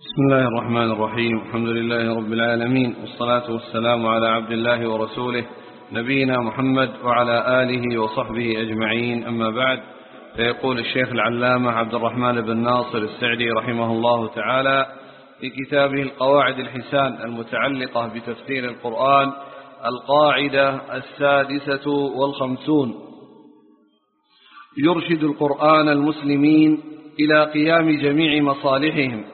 بسم الله الرحمن الرحيم. الحمد لله رب العالمين والصلاة والسلام على عبد الله ورسوله نبينا محمد وعلى آله وصحبه أجمعين. أما بعد فيقول الشيخ العلامة عبد الرحمن بن ناصر السعدي رحمه الله تعالى في كتابه القواعد الحسان المتعلقة بتفسير القرآن القاعدة السادسة والخمسون. يرشد القرآن المسلمين إلى قيام جميع مصالحهم.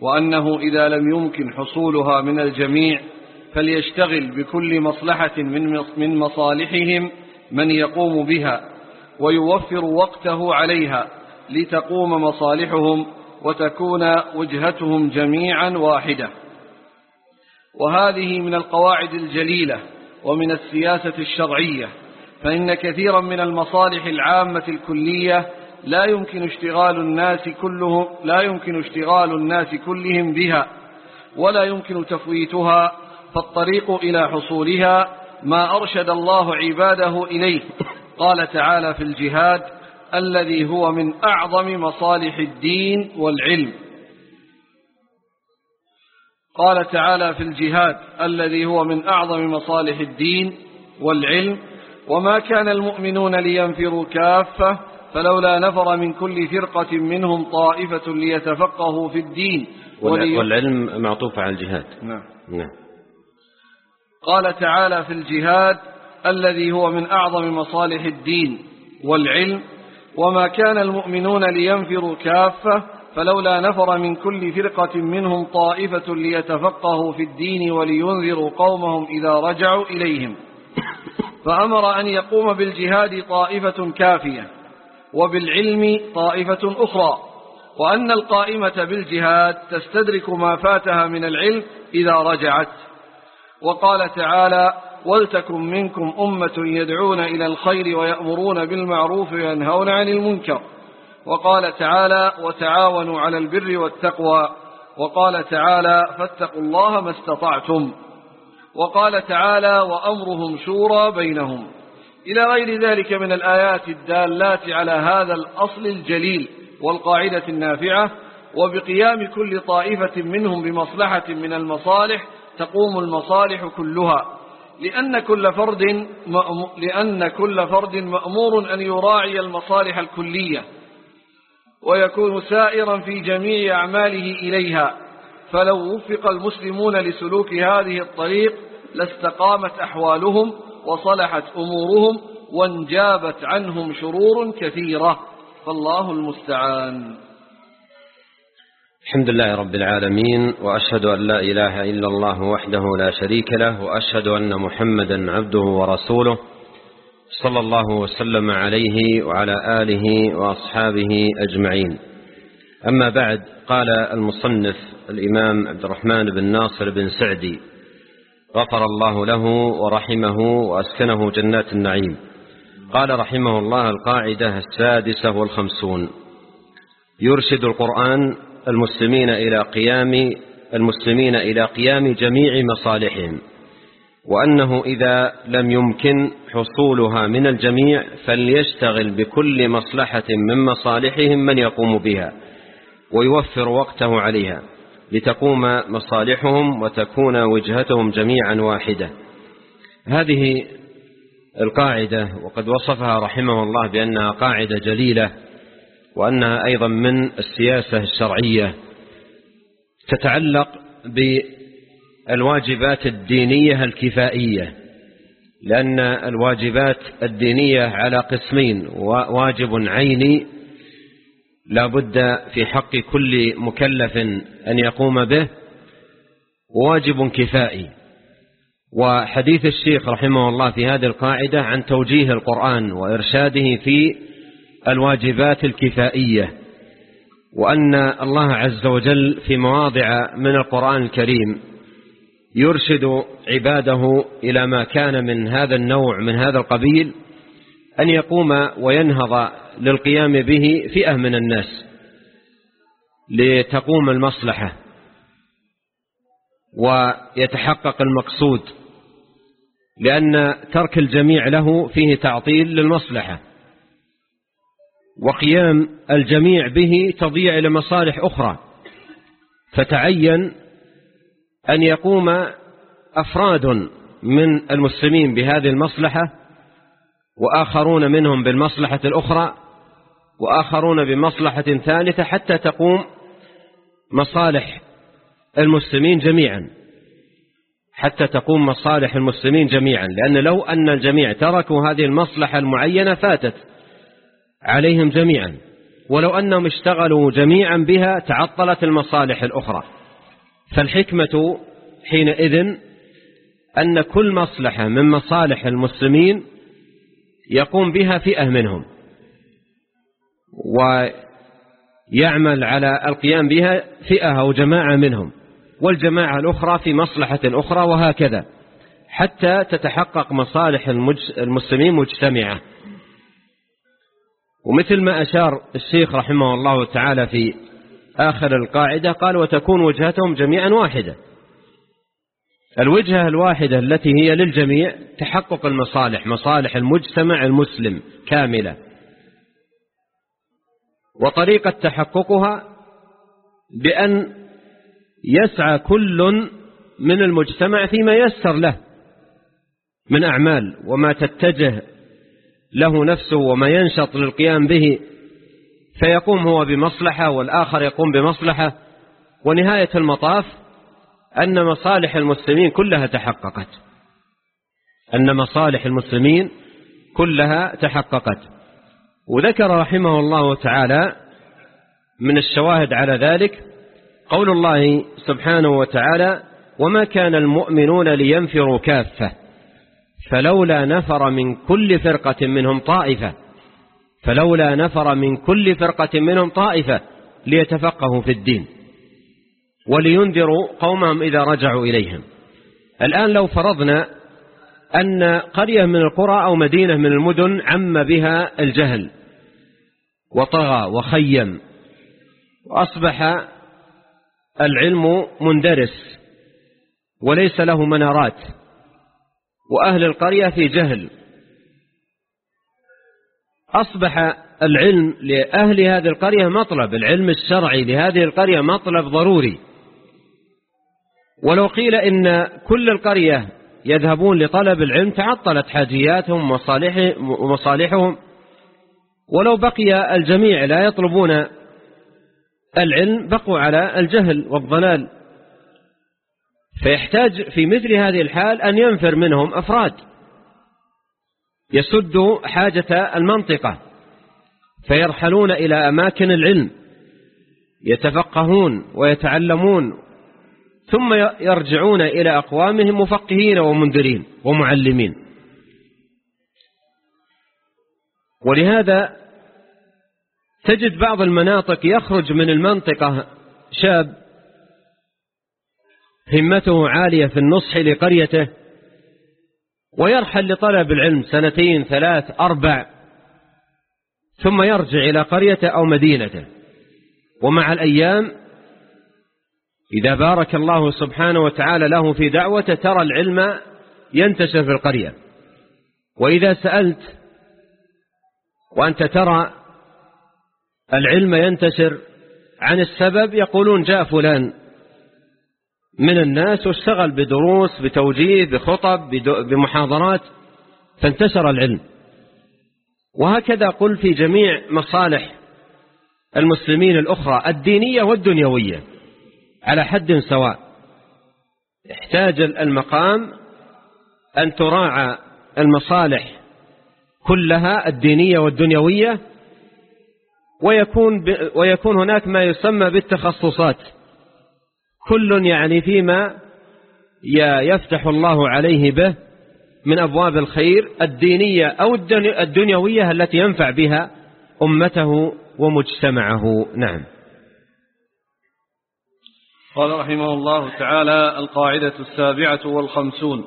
وأنه إذا لم يمكن حصولها من الجميع فليشتغل بكل مصلحة من مصالحهم من يقوم بها ويوفر وقته عليها لتقوم مصالحهم وتكون وجهتهم جميعا واحدة. وهذه من القواعد الجليلة ومن السياسة الشرعية فإن كثيرا من المصالح العامة الكلية لا يمكن اشتغال الناس كلهم لا يمكن اشتغال الناس كلهم بها ولا يمكن تفويتها فالطريق إلى حصولها ما أرشد الله عباده إليه. قال تعالى في الجهاد الذي هو من أعظم مصالح الدين والعلم. قال تعالى في الجهاد الذي هو من أعظم مصالح الدين والعلم. وما كان المؤمنون لينفروا كافة فلولا نفر من كل فرقة منهم طائفة ليتفقهوا في الدين ولي... والعلم معطوف على الجهاد. نعم. نعم. قال تعالى في الجهاد الذي هو من أعظم مصالح الدين والعلم وما كان المؤمنون لينفروا كافة فلولا نفر من كل فرقة منهم طائفة ليتفقهوا في الدين ولينذروا قومهم إذا رجعوا إليهم. فأمر أن يقوم بالجهاد طائفة كافية. وبالعلم طائفة أخرى وأن القائمة بالجهاد تستدرك ما فاتها من العلم إذا رجعت. وقال تعالى ولتكن منكم أمة يدعون إلى الخير ويأمرون بالمعروف وينهون عن المنكر. وقال تعالى وتعاونوا على البر والتقوى. وقال تعالى فاتقوا الله ما استطعتم. وقال تعالى وأمرهم شورى بينهم. إلى غير ذلك من الآيات الدالات على هذا الأصل الجليل والقاعدة النافعة وبقيام كل طائفة منهم بمصلحة من المصالح تقوم المصالح كلها. لأن كل فرد لأن كل فرد مأمور أن يراعي المصالح الكلية ويكون سائرا في جميع أعماله إليها. فلو وفق المسلمون لسلوك هذه الطريق لاستقامت أحوالهم وصلحت أمورهم وانجابت عنهم شرور كثيرة. فالله المستعان. الحمد لله رب العالمين وأشهد أن لا إله إلا الله وحده لا شريك له وأشهد أن محمدا عبده ورسوله صلى الله وسلم عليه وعلى آله وأصحابه أجمعين. أما بعد قال المصنف الإمام عبد الرحمن بن ناصر بن سعدي غفر الله له ورحمه وأسكنه جنات النعيم. قال رحمه الله القاعدة السادسة والخمسون. يرشد القرآن المسلمين إلى قيام المسلمين إلى قيام جميع مصالحهم. وأنه إذا لم يمكن حصولها من الجميع فليشتغل بكل مصلحة من مصالحهم من يقوم بها ويوفر وقته عليها. لتقوم مصالحهم وتكون وجهتهم جميعا واحدة. هذه القاعدة وقد وصفها رحمه الله بأنها قاعدة جليلة وأنها أيضا من السياسة الشرعية. تتعلق بالواجبات الدينية الكفائية لأن الواجبات الدينية على قسمين واجب عيني لا بد في حق كل مكلف أن يقوم به وواجب كفائي. وحديث الشيخ رحمه الله في هذه القاعدة عن توجيه القرآن وإرشاده في الواجبات الكفائية وأن الله عز وجل في مواضع من القرآن الكريم يرشد عباده إلى ما كان من هذا النوع من هذا القبيل أن يقوم وينهض للقيام به فئة من الناس لتقوم المصلحة ويتحقق المقصود لأن ترك الجميع له فيه تعطيل للمصلحة وقيام الجميع به تضيع إلى مصالح أخرى. فتعين أن يقوم أفراد من المسلمين بهذه المصلحة وآخرون منهم بالمصلحة الأخرى وآخرون بمصلحة ثالثة حتى تقوم مصالح المسلمين جميعا. حتى تقوم مصالح المسلمين جميعا. لأن لو أن الجميع تركوا هذه المصلحة المعينة فاتت عليهم جميعا. ولو أنهم اشتغلوا جميعا بها تعطلت المصالح الأخرى. فالحكمة حينئذ أن كل مصلحة من مصالح المسلمين يقوم بها فئة منهم. ويعمل على القيام بها فئة أو جماعة منهم. والجماعة الأخرى في مصلحة أخرى وهكذا. حتى تتحقق مصالح المسلمين مجتمعة. ومثل ما أشار الشيخ رحمه الله تعالى في آخر القاعدة قال وتكون وجهتهم جميعا واحدة. الوجهة الواحدة التي هي للجميع تحقق المصالح مصالح المجتمع المسلم كاملة. وطريقة تحققها بأن يسعى كل من المجتمع فيما يسر له من أعمال وما تتجه له نفسه وما ينشط للقيام به فيقوم هو بمصلحة والآخر يقوم بمصلحة. ونهاية المطاف أن مصالح المسلمين كلها تحققت. أن مصالح المسلمين كلها تحققت. وذكر رحمه الله تعالى من الشواهد على ذلك قول الله سبحانه وتعالى وما كان المؤمنون لينفروا كافة فلولا نفر من كل فرقة منهم طائفة فلولا نفر من كل فرقة منهم طائفة ليتفقهوا في الدين. ولينذروا قومهم إذا رجعوا إليهم. الآن لو فرضنا أن قرية من القرى أو مدينة من المدن عم بها الجهل وطغى وخيم وأصبح العلم مندرس وليس له منارات وأهل القرية في جهل. أصبح العلم لأهل هذه القرية مطلب العلم الشرعي لهذه القرية مطلب ضروري. ولو قيل إن كل القرية يذهبون لطلب العلم تعطلت حاجياتهم ومصالحهم. ولو بقي الجميع لا يطلبون العلم بقوا على الجهل والضلال. فيحتاج في مثل هذه الحال أن ينفر منهم أفراد. يسد حاجة المنطقة. فيرحلون إلى أماكن العلم. يتفقهون ويتعلمون ثم يرجعون إلى أقوامهم مفقهين ومنذرين ومعلمين. ولهذا تجد بعض المناطق يخرج من المنطقة شاب همته عالية في النصح لقريته ويرحل لطلب العلم سنتين ثلاث أربع ثم يرجع إلى قريته أو مدينته. ومع الأيام إذا بارك الله سبحانه وتعالى له في دعوته ترى العلم ينتشر في القرية. وإذا سألت وأنت ترى العلم ينتشر عن السبب يقولون جاء فلان من الناس واشتغل بدروس بتوجيه بخطب بمحاضرات فانتشر العلم. وهكذا قل في جميع مصالح المسلمين الأخرى الدينية والدنيوية. على حد سواء. احتاج المقام أن تراعى المصالح كلها الدينية والدنيوية ويكون, ويكون هناك ما يسمى بالتخصصات. كل يعني فيما يفتح الله عليه به من أبواب الخير الدينية أو الدنيوية التي ينفع بها أمته ومجتمعه. نعم. قال رحمه الله تعالى القاعدة السابعة والخمسون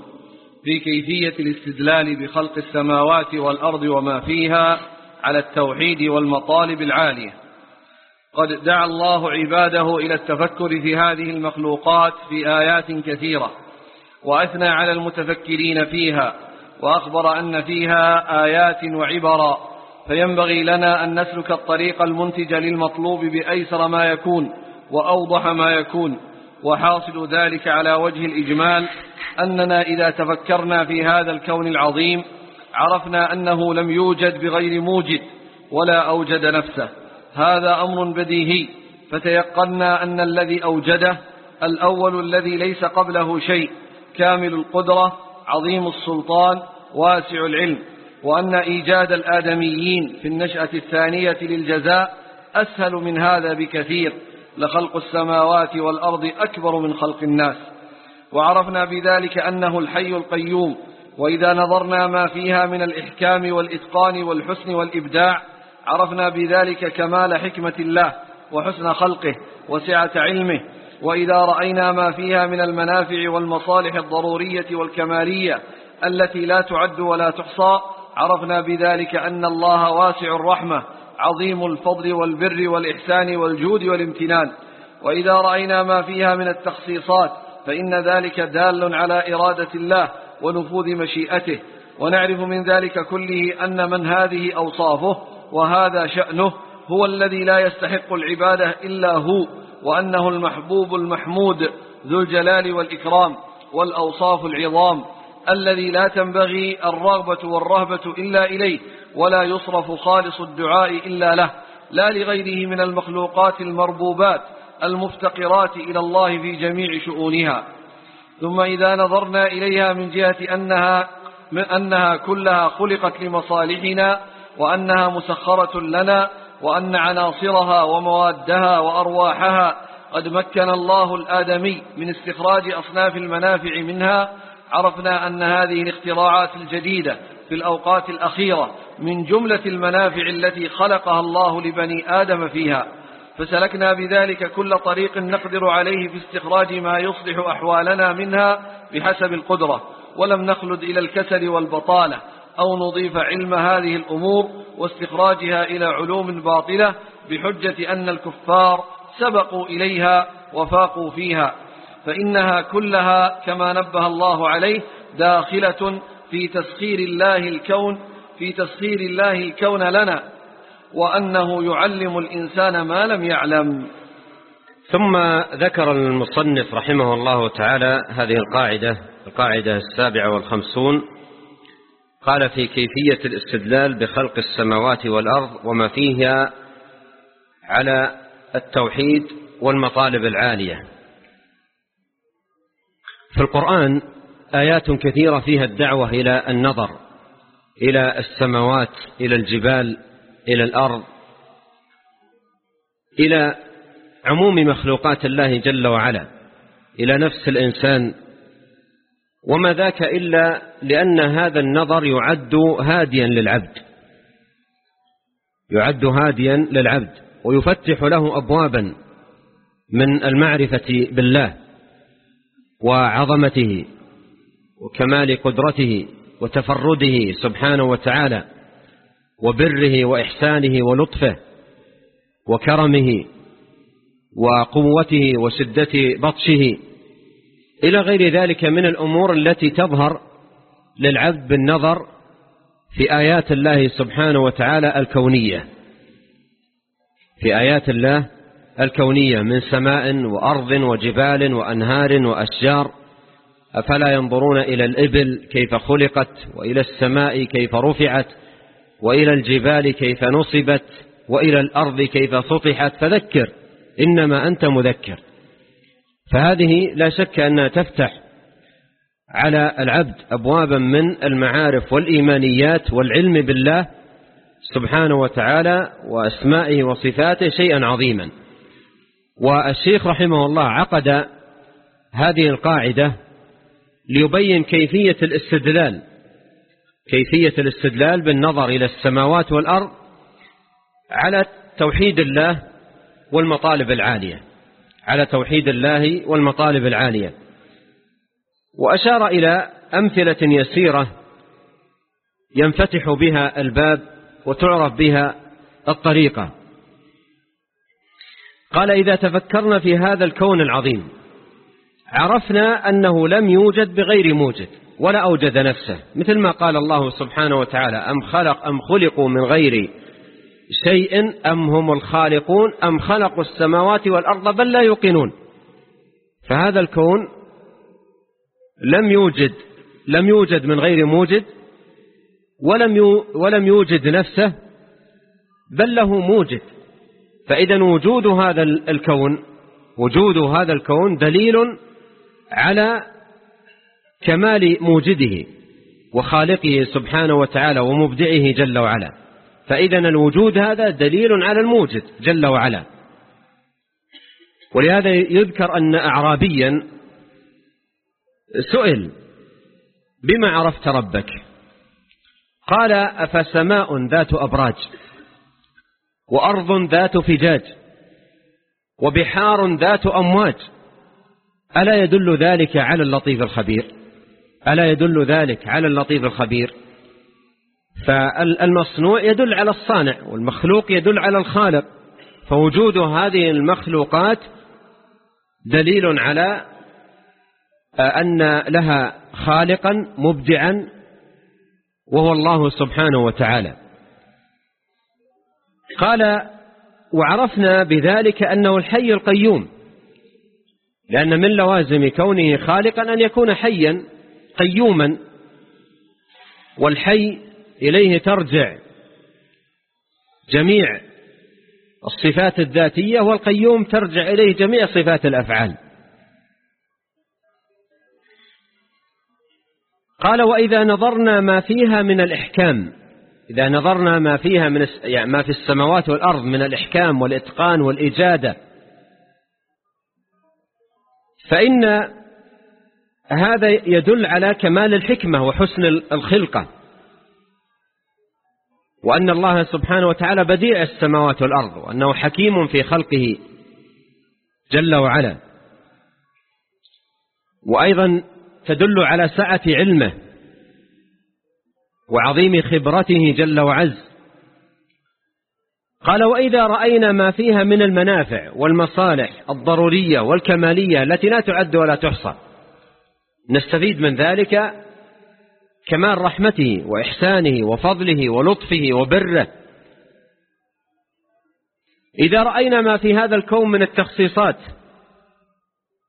في كيفية الاستدلال بخلق السماوات والأرض وما فيها على التوحيد والمطالب العالية. قد دعا الله عباده إلى التفكر في هذه المخلوقات في آيات كثيرة وأثنى على المتفكرين فيها وأخبر أن فيها آيات وعبرا. فينبغي لنا أن نسلك الطريق المنتج للمطلوب بأيسر ما يكون وأوضح ما يكون. وحاصل ذلك على وجه الإجمال أننا إذا تفكرنا في هذا الكون العظيم عرفنا أنه لم يوجد بغير موجد ولا أوجد نفسه. هذا أمر بديهي. فتيقنا أن الذي أوجده الأول الذي ليس قبله شيء. كامل القدرة عظيم السلطان واسع العلم. وأن إيجاد الآدميين في النشأة الثانية للجزاء أسهل من هذا بكثير. لخلق السماوات والأرض أكبر من خلق الناس. وعرفنا بذلك أنه الحي القيوم. وإذا نظرنا ما فيها من الإحكام والإتقان والحسن والإبداع عرفنا بذلك كمال حكمة الله وحسن خلقه وسعة علمه. وإذا رأينا ما فيها من المنافع والمصالح الضرورية والكمالية التي لا تعد ولا تحصى عرفنا بذلك أن الله واسع الرحمة عظيم الفضل والبر والإحسان والجود والامتنان. وإذا رأينا ما فيها من التخصيصات فإن ذلك دال على إرادة الله ونفوذ مشيئته. ونعرف من ذلك كله أن من هذه أوصافه وهذا شأنه هو الذي لا يستحق العبادة إلا هو وأنه المحبوب المحمود ذو الجلال والإكرام والأوصاف العظام. الذي لا تنبغي الرغبة والرهبة إلا إليه ولا يصرف خالص الدعاء إلا له لا لغيره من المخلوقات المربوبات المفتقرات إلى الله في جميع شؤونها. ثم إذا نظرنا إليها من جهة أنها, أنها كلها خلقت لمصالحنا وأنها مسخرة لنا وأن عناصرها وموادها وأرواحها قد مكن الله الآدمي من استخراج أصناف المنافع منها عرفنا أن هذه الاختراعات الجديدة في الأوقات الأخيرة من جملة المنافع التي خلقها الله لبني آدم فيها فسلكنا بذلك كل طريق نقدر عليه في استخراج ما يصلح أحوالنا منها بحسب القدرة ولم نخلد إلى الكسل والبطالة أو نضيف علم هذه الأمور واستخراجها إلى علوم باطلة بحجة أن الكفار سبقوا إليها وفاقوا فيها. فإنها كلها كما نبه الله عليه داخلة في تسخير الله الكون في تسخير الله الكون لنا وأنه يعلم الإنسان ما لم يعلم. ثم ذكر المصنف رحمه الله تعالى هذه القاعدة القاعدة السابعة والخمسون. قال في كيفية الاستدلال بخلق السماوات والأرض وما فيها على التوحيد والمطالب العالية. في القرآن آيات كثيرة فيها الدعوة إلى النظر إلى السماوات إلى الجبال إلى الأرض إلى عموم مخلوقات الله جل وعلا إلى نفس الإنسان. وما ذاك إلا لأن هذا النظر يعد هاديا للعبد يعد هاديا للعبد ويفتح له أبوابا من المعرفة بالله. وعظمته وكمال قدرته وتفرده سبحانه وتعالى وبره وإحسانه ولطفه وكرمه وقوته وشدة بطشه إلى غير ذلك من الأمور التي تظهر للعبد بالنظر في آيات الله سبحانه وتعالى الكونية. في آيات الله الكونية من سماء وأرض وجبال وأنهار وأشجار أفلا ينظرون إلى الإبل كيف خلقت وإلى السماء كيف رفعت وإلى الجبال كيف نصبت وإلى الأرض كيف سطحت فذكر إنما أنت مذكر. فهذه لا شك أنها تفتح على العبد أبوابا من المعارف والإيمانيات والعلم بالله سبحانه وتعالى وأسمائه وصفاته شيئا عظيما. والشيخ رحمه الله عقد هذه القاعدة ليبين كيفية الاستدلال كيفية الاستدلال بالنظر إلى السماوات والأرض على توحيد الله والمطالب العالية على توحيد الله والمطالب العالية. وأشار إلى أمثلة يسيرة ينفتح بها الباب وتعرف بها الطريقة. قال إذا تفكرنا في هذا الكون العظيم عرفنا أنه لم يوجد بغير موجد ولا أوجد نفسه مثل ما قال الله سبحانه وتعالى أم خلق أم خلقوا من غير شيء أم هم الخالقون أم خلقوا السماوات والأرض بل لا يوقنون. فهذا الكون لم يوجد لم يوجد من غير موجد ولم ولم يوجد نفسه بل له موجد. فإذا وجود هذا الكون وجود هذا الكون دليل على كمال موجده وخالقه سبحانه وتعالى ومبدعه جل وعلا. فإذا الوجود هذا دليل على الموجد جل وعلا. ولهذا يذكر أن أعرابيا سئل بما عرفت ربك؟ قال أفسماء ذات أبراج؟ وأرض ذات فجاج وبحار ذات أمواج. ألا يدل ذلك على اللطيف الخبير؟ ألا يدل ذلك على اللطيف الخبير؟ فالمصنوع يدل على الصانع والمخلوق يدل على الخالق. فوجود هذه المخلوقات دليل على أن لها خالقا مبدعا وهو الله سبحانه وتعالى. قال وعرفنا بذلك أنه الحي القيوم لأن من لوازم كونه خالقا أن يكون حيا قيوما والحي إليه ترجع جميع الصفات الذاتية والقيوم ترجع إليه جميع صفات الأفعال. قال وإذا نظرنا ما فيها من الإحكام إذا نظرنا ما فيها من يعني ما في السماوات والأرض من الإحكام والإتقان والإجادة فإن هذا يدل على كمال الحكمة وحسن الخلقة وأن الله سبحانه وتعالى بديع السماوات والأرض وأنه حكيم في خلقه جل وعلا. وأيضا تدل على سعة علمه وعظيم خبرته جل وعز. قال وإذا رأينا ما فيها من المنافع والمصالح الضرورية والكمالية التي لا تعد ولا تحصى. نستفيد من ذلك كمال رحمته وإحسانه وفضله ولطفه وبره. إذا رأينا ما في هذا الكون من التخصيصات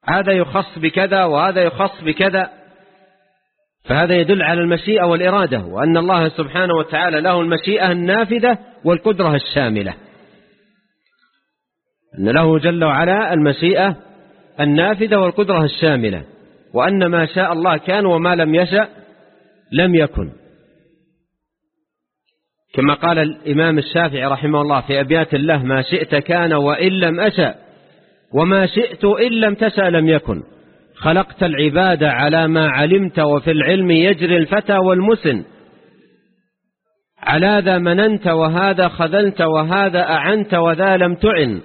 هذا يخص بكذا وهذا يخص بكذا. فهذا يدل على المشيئة والإرادة وأن الله سبحانه وتعالى له المشيئة النافذة والقدرة الشاملة. أن له جل وعلا المشيئة النافذة والقدرة الشاملة وأن ما شاء الله كان وما لم يشأ لم يكن. كما قال الإمام الشافعي رحمه الله في أبيات الله ما شئت كان وإن لم أشأ وما شئت إن لم تشأ لم يكن. خلقت العباد على ما علمت وفي العلم يجري الفتى والمسن. على ذا مننت وهذا خذلت وهذا أعنت وذا لم تعن.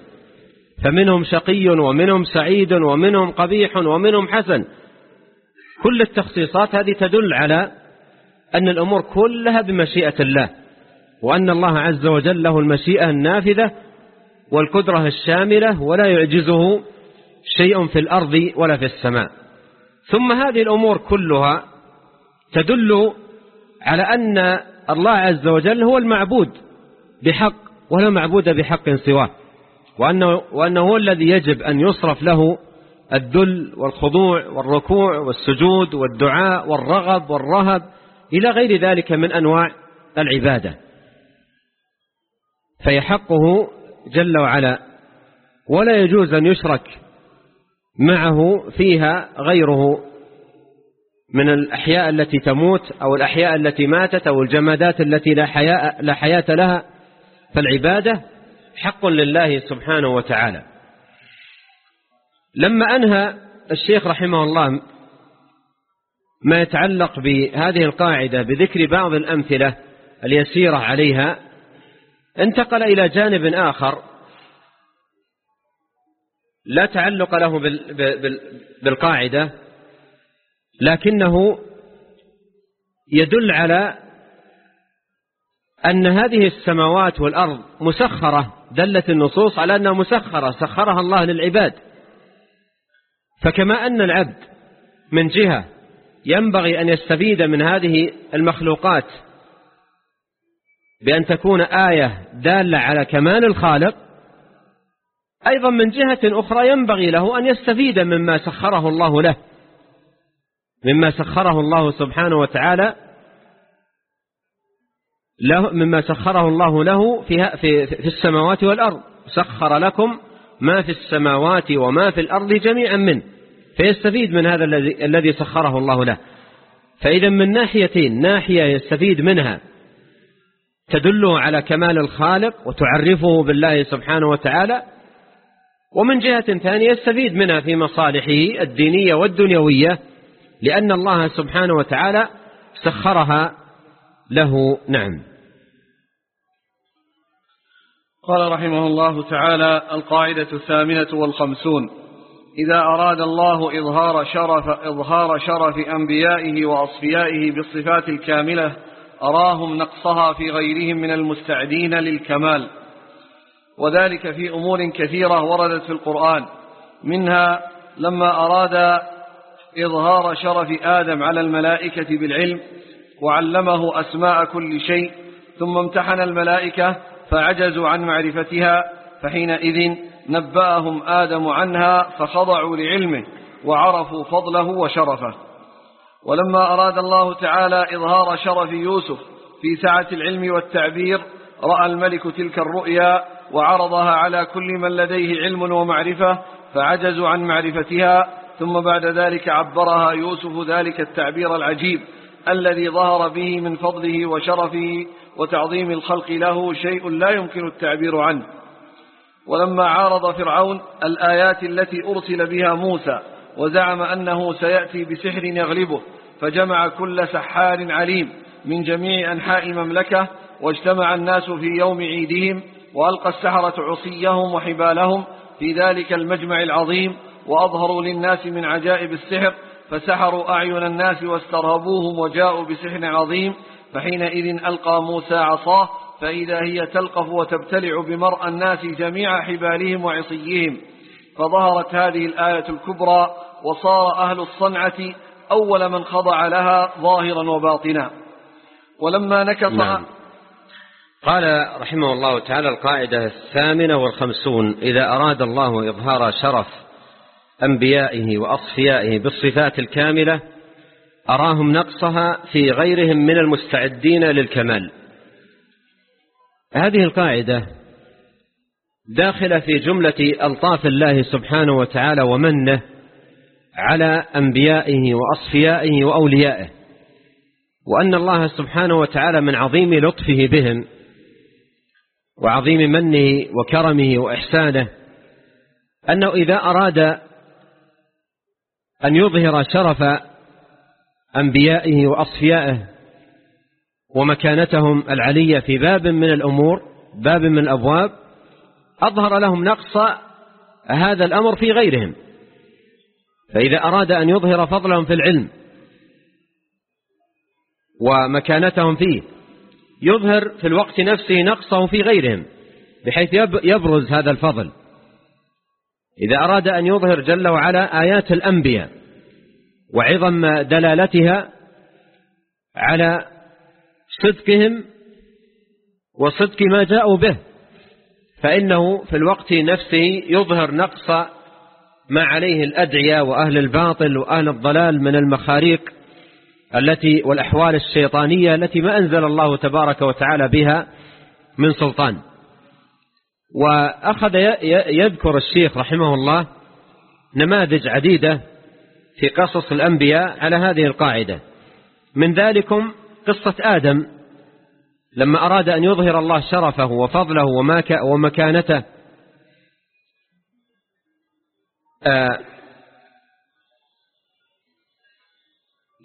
فمنهم شقي ومنهم سعيد ومنهم قبيح ومنهم حسن. كل التخصيصات هذه تدل على أن الأمور كلها بمشيئة الله وأن الله عز وجل له المشيئة النافذة والقدرة الشاملة ولا يعجزه شيء في الأرض ولا في السماء. ثم هذه الأمور كلها تدل على أن الله عز وجل هو المعبود بحق ولا معبود بحق سواه. وأنه, وأنه هو الذي يجب أن يصرف له الذل والخضوع والركوع والسجود والدعاء والرغب والرهب إلى غير ذلك من أنواع العبادة. فيحقه جل وعلا. ولا يجوز أن يشرك معه فيها غيره من الأحياء التي تموت أو الأحياء التي ماتت أو الجمادات التي لا حياة, لا حياة لها. فالعبادة حق لله سبحانه وتعالى. لما أنهى الشيخ رحمه الله ما يتعلق بهذه القاعدة بذكر بعض الأمثلة اليسيرة عليها انتقل إلى جانب آخر لا تعلق له بالقاعدة لكنه يدل على أن هذه السماوات والأرض مسخرة دلت النصوص على أنها مسخرة سخرها الله للعباد. فكما أن العبد من جهة ينبغي أن يستفيد من هذه المخلوقات بأن تكون آية دالة على كمال الخالق أيضا من جهة أخرى ينبغي له أن يستفيد مما سخره الله له. مما سخره الله سبحانه وتعالى له مما سخره الله له في في في السماوات والأرض. سخر لكم ما في السماوات وما في الأرض جميعا منه. فيستفيد من هذا الذي الذي سخره الله له. فإذا من ناحيتين ناحية يستفيد منها تدله على كمال الخالق وتعرفه بالله سبحانه وتعالى ومن جهة ثانية يستفيد منها في مصالحه الدينية والدنيوية لأن الله سبحانه وتعالى سخرها له. نعم. قال رحمه الله تعالى القاعدة الثامنة والخمسون إذا أراد الله إظهار شرف, إظهار شرف أنبيائه وأصفيائه بالصفات الكاملة أراهم نقصها في غيرهم من المستعدين للكمال. وذلك في أمور كثيرة وردت في القرآن. منها لما أراد إظهار شرف آدم على الملائكة بالعلم وعلمه أسماء كل شيء ثم امتحن الملائكة فعجزوا عن معرفتها فحينئذ نبأهم آدم عنها فخضعوا لعلمه وعرفوا فضله وشرفه. ولما أراد الله تعالى إظهار شرف يوسف في سعة العلم والتعبير رأى الملك تلك الرؤيا وعرضها على كل من لديه علم ومعرفة فعجزوا عن معرفتها ثم بعد ذلك عبرها يوسف ذلك التعبير العجيب الذي ظهر به من فضله وشرفه وتعظيم الخلق له شيء لا يمكن التعبير عنه. ولما عارض فرعون الآيات التي أرسل بها موسى وزعم أنه سيأتي بسحر يغلبه فجمع كل سحار عليم من جميع أنحاء مملكة واجتمع الناس في يوم عيدهم وألقى السحرة عصيهم وحبالهم في ذلك المجمع العظيم وأظهروا للناس من عجائب السحر فسحروا أعين الناس واسترهبوهم وجاءوا بسحر عظيم فحينئذ ألقى موسى عصاه فإذا هي تلقف وتبتلع بمرأى الناس جميع حبالهم وعصيهم فظهرت هذه الآية الكبرى وصار أهل الصنعة أول من خضع لها ظاهرا وباطنا ولما نكص نعم. قال رحمه الله تعالى القاعدة الثامنة والخمسون إذا أراد الله إظهار شرف أنبيائه وأصفيائه بالصفات الكاملة أراهم نقصها في غيرهم من المستعدين للكمال. هذه القاعدة داخلة في جملة ألطاف الله سبحانه وتعالى ومنه على أنبيائه وأصفيائه وأوليائه وأن الله سبحانه وتعالى من عظيم لطفه بهم وعظيم منه وكرمه وإحسانه أنه إذا أراد أن يظهر شرف أنبيائه وأصفيائه ومكانتهم العلية في باب من الأمور باب من الأبواب أظهر لهم نقص هذا الأمر في غيرهم. فإذا أراد أن يظهر فضلهم في العلم ومكانتهم فيه يظهر في الوقت نفسه نقصه في غيرهم بحيث يبرز هذا الفضل. إذا أراد أن يظهر جل وعلا آيات الأنبياء وعظم دلالتها على صدقهم وصدق ما جاءوا به فإنه في الوقت نفسه يظهر نقص ما عليه الأدعية وأهل الباطل وأهل الضلال من المخاريق التي والأحوال الشيطانية التي ما أنزل الله تبارك وتعالى بها من سلطان. وأخذ يذكر الشيخ رحمه الله نماذج عديدة في قصص الأنبياء على هذه القاعدة. من ذلكم قصة آدم. لما أراد أن يظهر الله شرفه وفضله ومكانته آه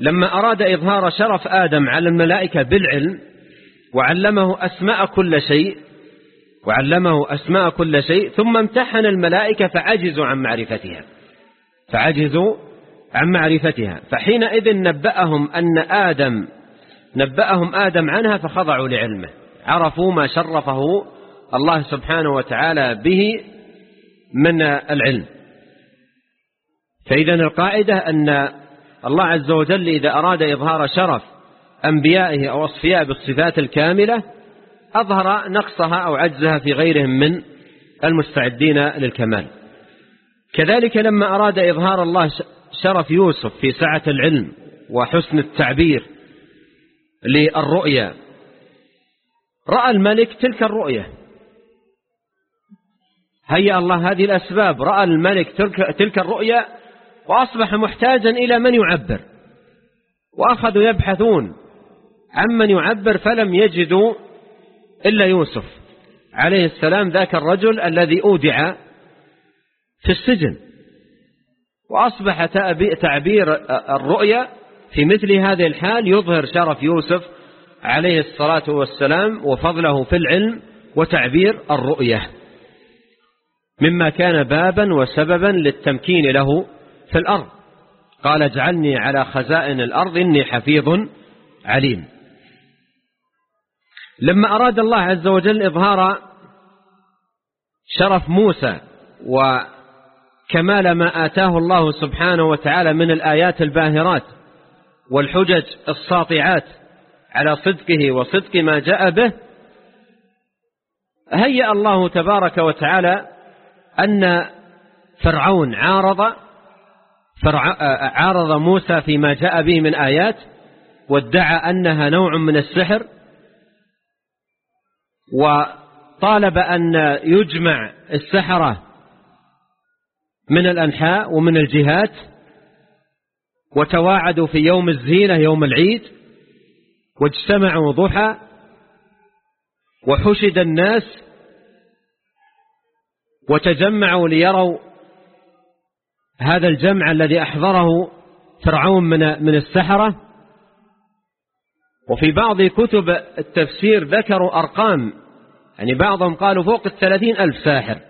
لما أراد إظهار شرف آدم على الملائكة بالعلم وعلمه أسماء كل شيء وعلمه أسماء كل شيء ثم امتحن الملائكة فعجزوا عن معرفتها. فعجزوا عن معرفتها. فحينئذ نبأهم أن آدم نبأهم آدم عنها فخضعوا لعلمه. عرفوا ما شرفه الله سبحانه وتعالى به من العلم. فإذا القاعدة أن الله عز وجل إذا أراد إظهار شرف أنبيائه أو أصفياء بالصفات الكاملة أظهر نقصها أو عجزها في غيرهم من المستعدين للكمال. كذلك لما أراد إظهار الله شرف يوسف في سعة العلم وحسن التعبير للرؤيا رأى الملك تلك الرؤية هيأ الله هذه الأسباب رأى الملك تلك, تلك الرؤية وأصبح محتاجا إلى من يعبر. وأخذوا يبحثون عمن يعبر فلم يجدوا إلا يوسف. عليه السلام ذاك الرجل الذي أودع في السجن. وأصبح تعبير الرؤيا في مثل هذه الحال يظهر شرف يوسف عليه الصلاة والسلام وفضله في العلم وتعبير الرؤية مما كان بابا وسببا للتمكين له في الأرض. قال اجعلني على خزائن الأرض إني حفيظ عليم. لما أراد الله عز وجل إظهار شرف موسى وكمال ما آتاه الله سبحانه وتعالى من الآيات الباهرات والحجج الساطعات على صدقه وصدق ما جاء به هيأ الله تبارك وتعالى أن فرعون عارض فرع عارض موسى فيما جاء به من آيات وادعى أنها نوع من السحر وطالب أن يجمع السحرة من الأنحاء ومن الجهات وتواعدوا في يوم الزينة يوم العيد واجتمعوا ضحى وحشد الناس وتجمعوا ليروا هذا الجمع الذي أحضره فرعون من من السحرة. وفي بعض كتب التفسير ذكروا أرقام. يعني بعضهم قالوا فوق الثلاثين ألف ساحر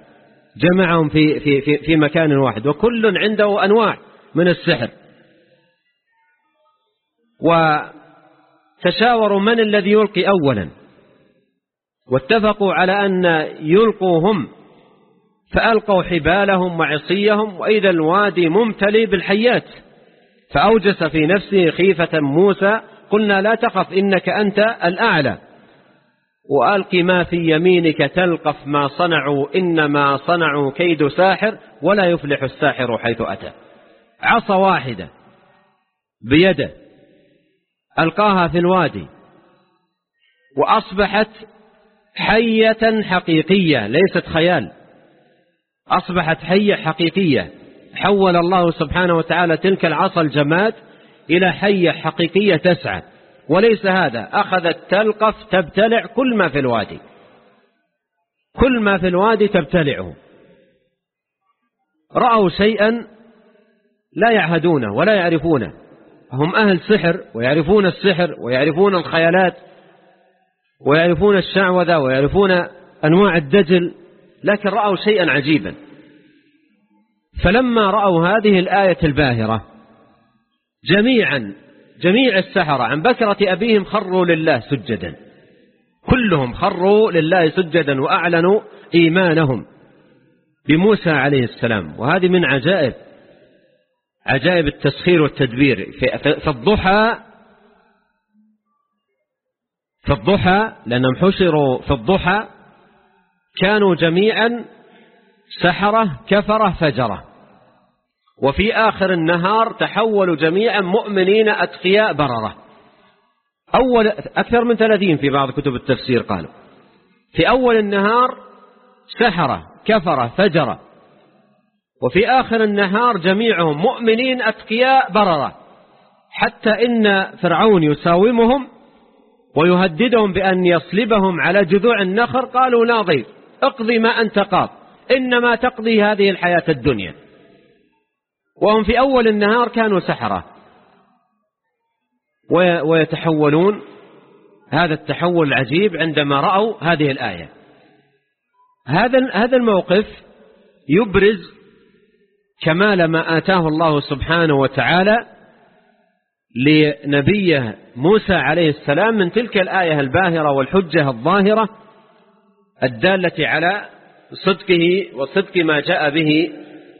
جمعهم في, في, في, في مكان واحد وكل عنده أنواع من السحر. وتشاوروا من الذي يلقي أولا. واتفقوا على أن يلقوا هم فألقوا حبالهم وعصيهم وإذا الوادي ممتلي بالحيات. فأوجس في نفسه خيفة موسى قلنا لا تخف إنك أنت الأعلى. وألق ما في يمينك تلقف ما صنعوا إنما صنعوا كيد ساحر ولا يفلح الساحر حيث أتى. عصا واحدة بيده ألقاها في الوادي. وأصبحت حية حقيقية ليست خيال. أصبحت حية حقيقية. حول الله سبحانه وتعالى تلك العصا الجماد إلى حية حقيقية تسعى. وليس هذا. أخذت تلقف تبتلع كل ما في الوادي. كل ما في الوادي تبتلعه. رأوا شيئا لا يعهدونه ولا يعرفونه. هم أهل سحر ويعرفون السحر ويعرفون الخيالات ويعرفون الشعوذة ويعرفون أنواع الدجل. لكن رأوا شيئا عجيبا. فلما رأوا هذه الآية الباهرة جميعا جميع السحرة عن بكرة أبيهم خروا لله سجدا. كلهم خروا لله سجدا وأعلنوا إيمانهم بموسى عليه السلام. وهذه من عجائب عجائب التسخير والتدبير. في الضحى في الضحى لأنهم حشروا في الضحى كانوا جميعا سحرة كفرة فجرة. وفي آخر النهار تحولوا جميعا مؤمنين أتقياء بررة. أول أكثر من ثلاثين في بعض كتب التفسير قالوا. في أول النهار سحرة كفرة فجرة. وفي آخر النهار جميعهم مؤمنين أتقياء بررة. حتى إن فرعون يساومهم ويهددهم بأن يصلبهم على جذوع النخر قالوا لا ضير اقضي ما أنت قاض. إنما تقضي هذه الحياة الدنيا. وهم في أول النهار كانوا سحرة. ويتحولون هذا التحول العجيب عندما رأوا هذه الآية. هذا هذا الموقف يبرز كمال ما آتاه الله سبحانه وتعالى لنبيه موسى عليه السلام من تلك الآية الباهرة والحجة الظاهرة الدالة على صدقه وصدق ما جاء به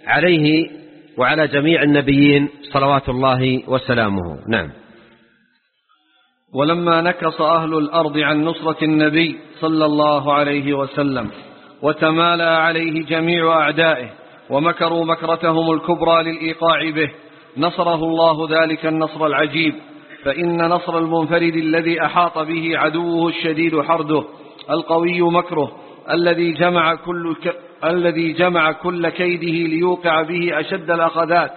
عليه وعلى جميع النبيين صلوات الله وسلامه. نعم. ولما نكص أهل الأرض عن نصرة النبي صلى الله عليه وسلم وتمالى عليه جميع أعدائه ومكروا مكرتهم الكبرى للإيقاع به نصره الله ذلك النصر العجيب فإن نصر المنفرد الذي أحاط به عدوه الشديد حرده القوي مكره الذي جمع كل ك... الذي جمع كل كيده ليوقع به أشد الأخذات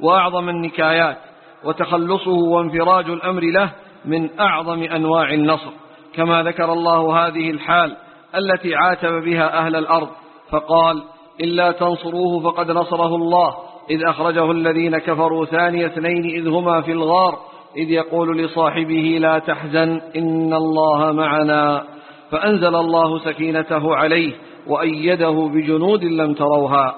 وأعظم النكايات وتخلصه وانفراج الأمر له من أعظم أنواع النصر. كما ذكر الله هذه الحال التي عاتب بها أهل الأرض فقال إلا تنصروه فقد نصره الله إذ أخرجه الذين كفروا ثاني اثنين إذ هما في الغار إذ يقول لصاحبه لا تحزن إن الله معنا. فأنزل الله سكينته عليه وأيده بجنود لم تروها.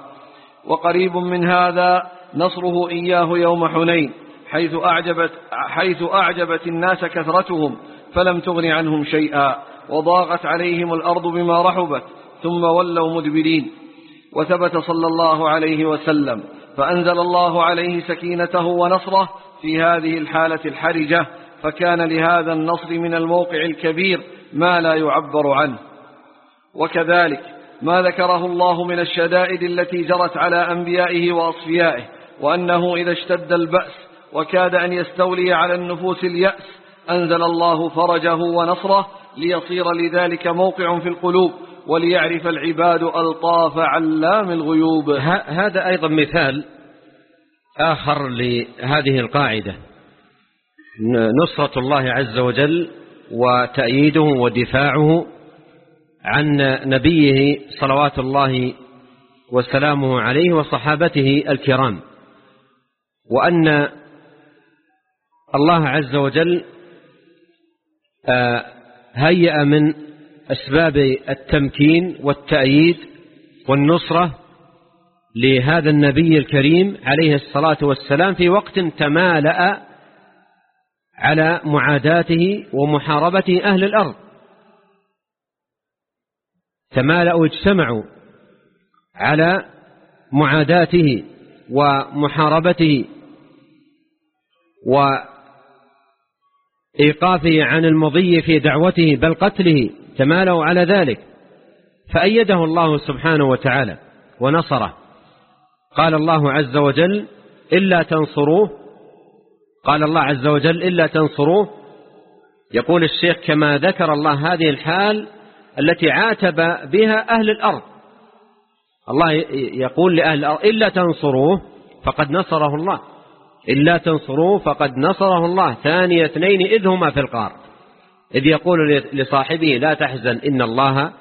وقريب من هذا نصره إياه يوم حنين حيث أعجبت, حيث أعجبت الناس كثرتهم فلم تغن عنهم شيئا وضاقت عليهم الأرض بما رحبت ثم ولوا مدبرين. وثبت صلى الله عليه وسلم فأنزل الله عليه سكينته ونصره في هذه الحالة الحرجة فكان لهذا النصر من الموقع الكبير ما لا يعبر عنه. وكذلك ما ذكره الله من الشدائد التي جرت على أنبيائه وأصفيائه وأنه إذا اشتد البأس وكاد أن يستولي على النفوس اليأس أنزل الله فرجه ونصره ليصير لذلك موقع في القلوب وليعرف العباد ألطاف علام الغيوب. هذا أيضا مثال آخر لهذه القاعدة. نصرة الله عز وجل وتأييده ودفاعه عن نبيه صلوات الله وسلامه عليه وصحابته الكرام. وأن الله عز وجل آه، هيأ من أسباب التمكين والتأييد والنصرة لهذا النبي الكريم عليه الصلاة والسلام في وقت تمالأ على معاداته ومحاربة أهل الأرض. تمالأوا اجتمعوا على معاداته ومحاربته وإيقافه عن المضي في دعوته بل قتله تمالوا على ذلك؟ فأيده الله سبحانه وتعالى ونصره. قال الله عز وجل إلا تنصروه قال الله عز وجل إلا تنصروه. يقول الشيخ كما ذكر الله هذه الحال التي عاتب بها أهل الأرض. الله يقول لأهل الأرض إلا تنصروه فقد نصره الله. إلا تنصروه فقد نصره الله. ثاني اثنين إذ هما في القار. إذ يقول لصاحبه لا تحزن إن الله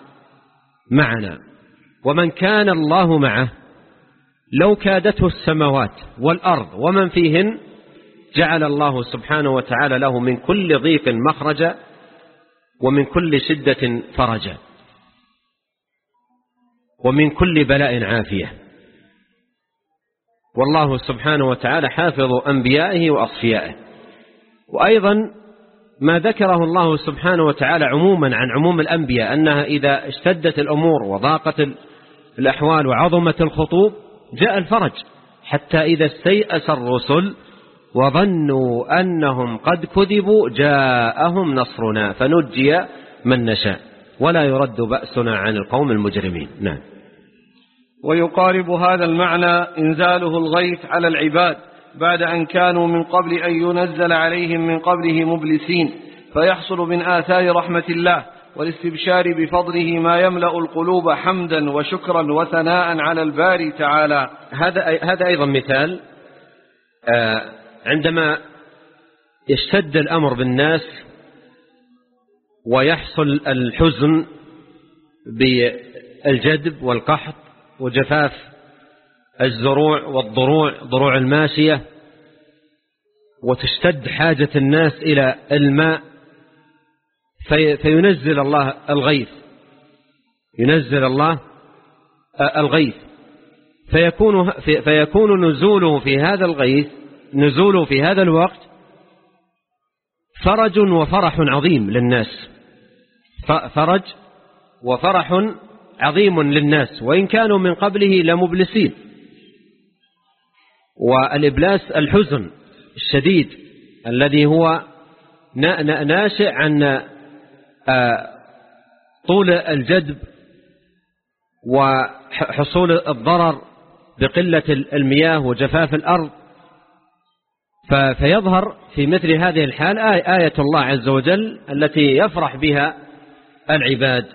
معنا. ومن كان الله معه لو كادته السماوات والأرض ومن فيهن جعل الله سبحانه وتعالى له من كل ضيق مخرجا ومن كل شدة فرجا ومن كل بلاء عافية. والله سبحانه وتعالى حافظ أنبيائه وأصفيائه. وأيضا ما ذكره الله سبحانه وتعالى عموما عن عموم الأنبياء أنها إذا اشتدت الأمور وضاقت الأحوال وعظمت الخطوب جاء الفرج. حتى إذا استيأس الرسل وظنوا أنهم قد كذبوا جاءهم نصرنا فنجي من نشاء ولا يرد بأسنا عن القوم المجرمين. نعم. ويقارب هذا المعنى إنزاله الغيث على العباد بعد أن كانوا من قبل أن ينزل عليهم من قبله مبلسين فيحصل من آثار رحمة الله والاستبشار بفضله ما يملأ القلوب حمدا وشكرا وثناء على الباري تعالى. هذا هذا أيضا مثال آه، عندما يشتد الأمر بالناس ويحصل الحزن بالجدب والقحط وجفاف الزروع والضروع ضروع الماشية وتشتد حاجة الناس إلى الماء في فينزل الله الغيث ينزل الله الغيث. فيكون, فيكون نزوله في هذا الغيث نزوله في هذا الوقت فرج وفرح عظيم للناس. فرج وفرح عظيم للناس. وإن كانوا من قبله لمبلسين. والإبلاس الحزن الشديد الذي هو ناشئ عن آه، طول الجدب وحصول الضرر بقلة المياه وجفاف الأرض. فيظهر في مثل هذه الحال آية الله عز وجل التي يفرح بها العباد.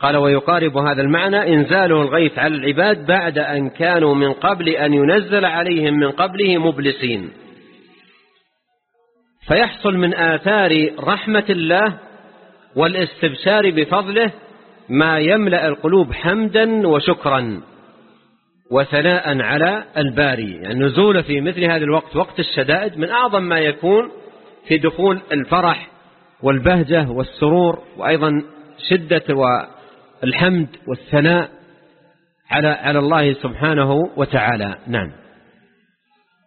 قال ويقارب هذا المعنى إنزاله الغيث على العباد بعد أن كانوا من قبل أن ينزل عليهم من قبله مبلسين. فيحصل من آثار رحمة الله والاستبشار بفضله ما يملأ القلوب حمدا وشكرا. وثناء على الباري. يعني نزول في مثل هذا الوقت وقت الشدائد من أعظم ما يكون في دخول الفرح والبهجة والسرور وأيضا شدة والحمد والثناء على على الله سبحانه وتعالى. نعم.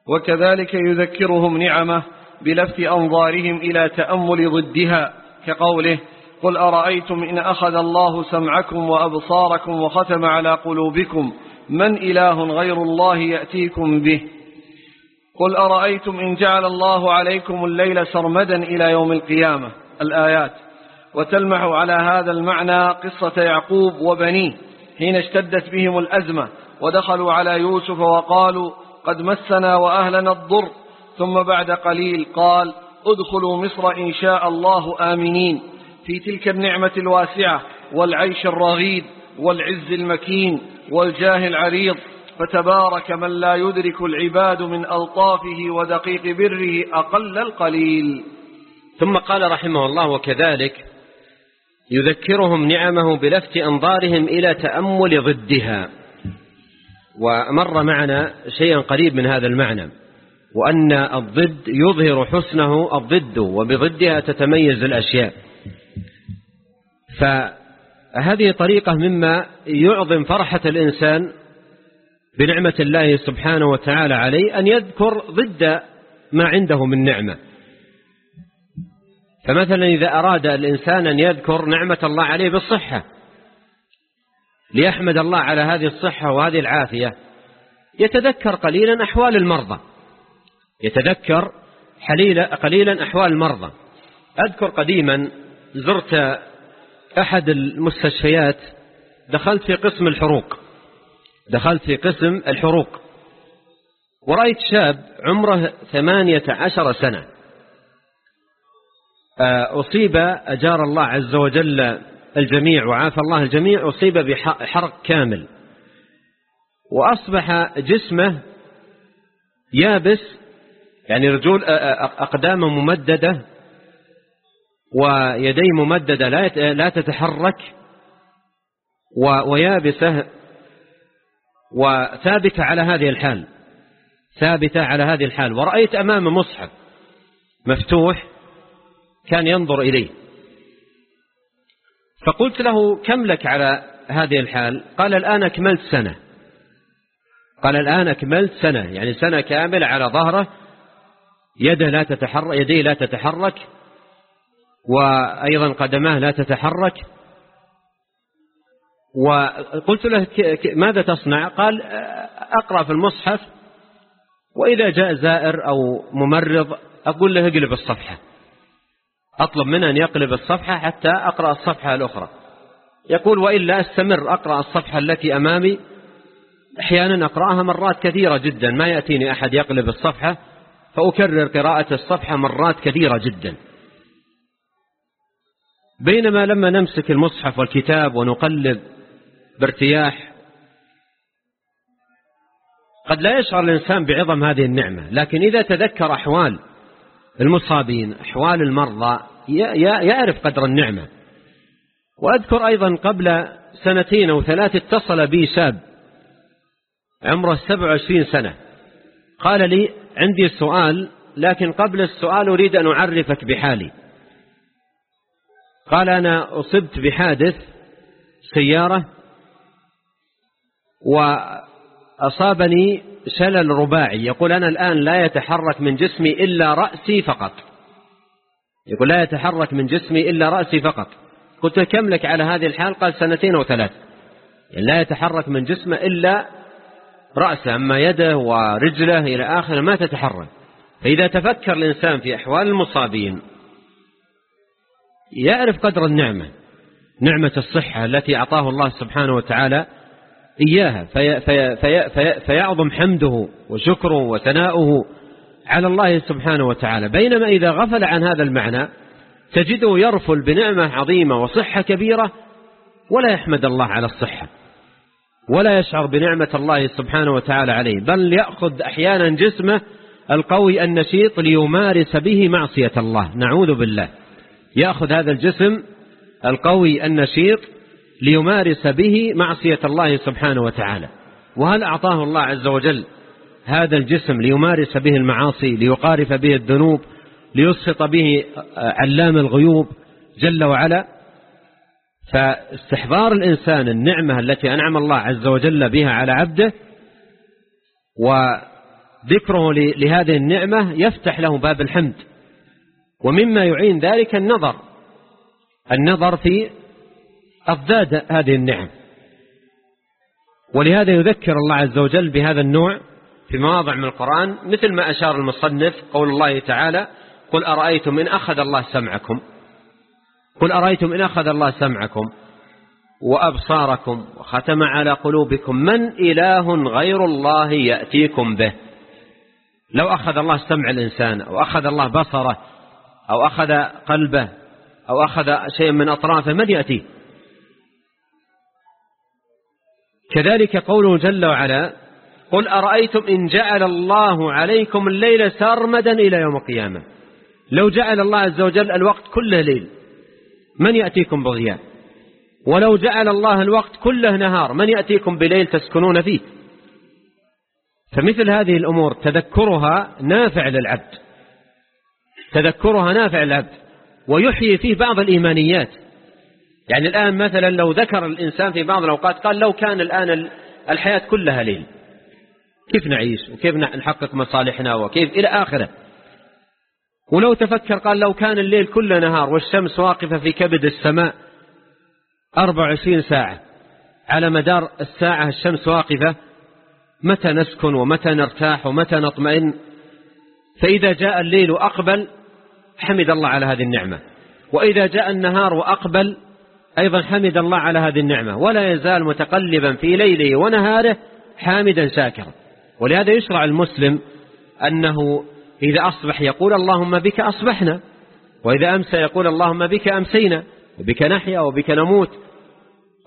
وكذلك يذكرهم نعمة بلفت أنظارهم إلى تأمل ضدها كقوله قل أرأيتم إن أخذ الله سمعكم وأبصاركم وختم على قلوبكم من إله غير الله يأتيكم به؟ قل أرأيتم إن جعل الله عليكم الليل سرمدا إلى يوم القيامة؟ الآيات. وتلمح على هذا المعنى قصة يعقوب وبنيه حين اشتدت بهم الأزمة ودخلوا على يوسف وقالوا قد مسنا وأهلنا الضر. ثم بعد قليل قال ادخلوا مصر إن شاء الله آمنين. في تلك النعمة الواسعة والعيش الرغيد والعز المكين والجاه العريض فتبارك من لا يدرك العباد من ألطافه ودقيق بره أقل القليل. ثم قال رحمه الله وكذلك يذكرهم نعمه بلفت أنظارهم إلى تأمل ضدها. ومر معنا شيئا قريب من هذا المعنى وأن الضد يظهر حسنه الضد وبضدها تتميز الأشياء. فهذه طريقة مما يعظم فرحة الإنسان بنعمة الله سبحانه وتعالى عليه أن يذكر ضد ما عنده من نعمة. فمثلا إذا أراد الإنسان أن يذكر نعمة الله عليه بالصحة ليحمد الله على هذه الصحة وهذه العافية يتذكر قليلا أحوال المرضى. يتذكر قليلا أحوال المرضى. أذكر قديما زرت أحد المستشفيات دخلت في قسم الحروق. دخلت في قسم الحروق. ورأيت شاب عمره ثمانية عشر سنة. آه، أصيب أجار الله عز وجل الجميع وعافى الله الجميع أصيب بحرق كامل. وأصبح جسمه يابس يعني رجول أقدامه ممددة. ويديه ممددة لا تتحرك ويابسة وثابتة على هذه الحال. ثابتة على هذه الحال. ورأيت أمام مصحف مفتوح كان ينظر إليه. فقلت له كم لك على هذه الحال؟ قال الآن أكملت سنة. قال الآن أكملت سنة. يعني سنة كاملة على ظهره. يده لا تتحرك يديه لا تتحرك. وأيضا قدماه لا تتحرك. وقلت له ماذا تصنع؟ قال أقرأ في المصحف وإذا جاء زائر أو ممرض أقول له اقلب الصفحة. أطلب منه أن يقلب الصفحة حتى أقرأ الصفحة الأخرى. يقول وإلا أستمر أقرأ الصفحة التي أمامي. أحيانا أقرأها مرات كثيرة جدا ما يأتيني أحد يقلب الصفحة فأكرر قراءة الصفحة مرات كثيرة جدا. بينما لما نمسك المصحف والكتاب ونقلب بارتياح قد لا يشعر الإنسان بعظم هذه النعمة لكن إذا تذكر أحوال المصابين أحوال المرضى يعرف قدر النعمة. وأذكر أيضا قبل سنتين أو ثلاث اتصل بي شاب عمره 27 سنة. قال لي عندي سؤال لكن قبل السؤال أريد أن أعرفك بحالي. قال أنا أصبت بحادث سيارة وأصابني شلل رباعي. يقول أنا الآن لا يتحرك من جسمي إلا رأسي فقط. يقول لا يتحرك من جسمي إلا رأسي فقط. قلت كم لك على هذه الحال؟ قال سنتين أو ثلاث يعني لا يتحرك من جسمه إلا رأسه أما يده ورجله إلى آخره ما تتحرك. فإذا تفكر الإنسان في أحوال المصابين يعرف قدر النعمة نعمة الصحة التي أعطاه الله سبحانه وتعالى إياها في في في في فيعظم حمده وشكره وثناؤه على الله سبحانه وتعالى. بينما إذا غفل عن هذا المعنى تجده يرفل بنعمة عظيمة وصحة كبيرة ولا يحمد الله على الصحة ولا يشعر بنعمة الله سبحانه وتعالى عليه بل يأخذ أحيانا جسمه القوي النشيط ليمارس به معصية الله. نعوذ بالله. يأخذ هذا الجسم القوي النشيط ليمارس به معصية الله سبحانه وتعالى. وهل أعطاه الله عز وجل هذا الجسم ليمارس به المعاصي ليقارف به الذنوب ليسخط به علام الغيوب جل وعلا؟ فاستحضار الإنسان النعمة التي أنعم الله عز وجل بها على عبده وذكره لهذه النعمة يفتح له باب الحمد. ومما يعين ذلك النظر. النظر في أضداد هذه النعم. ولهذا يذكر الله عز وجل بهذا النوع في مواضع من القرآن مثل ما أشار المصنف قول الله تعالى قل أرأيتم إن أخذ الله سمعكم؟ قل أرأيتم إن أخذ الله سمعكم وأبصاركم وختم على قلوبكم من إله غير الله يأتيكم به؟ لو أخذ الله سمع الإنسان أو أخذ الله بصره أو أخذ قلبه أو أخذ شيء من أطرافه من يأتيه كذلك قوله جل وعلا قل أرأيتم إن جعل الله عليكم الليل سرمدا إلى يوم القيامة؟ لو جعل الله عز وجل الوقت كله ليل من يأتيكم بضياء ولو جعل الله الوقت كله نهار من يأتيكم بليل تسكنون فيه؟ فمثل هذه الأمور تذكرها نافع للعبد. تذكرها نافع للعبد ويحيي فيه بعض الإيمانيات. يعني الآن مثلا لو ذكر الإنسان في بعض الأوقات قال لو كان الآن الحياة كلها ليل كيف نعيش وكيف نحقق مصالحنا وكيف إلى آخره؟ ولو تفكر قال لو كان الليل كله نهار والشمس واقفة في كبد السماء 24 ساعة على مدار الساعة الشمس واقفة متى نسكن ومتى نرتاح ومتى نطمئن؟ فإذا جاء الليل وأقبل حمد الله على هذه النعمة. وإذا جاء النهار وأقبل أيضا حمد الله على هذه النعمة. ولا يزال متقلبا في ليله ونهاره حامدا شاكرا ولهذا يشرع المسلم أنه إذا أصبح يقول اللهم بك أصبحنا وإذا أمسى يقول اللهم بك أمسينا وبك نحيا وبك نموت.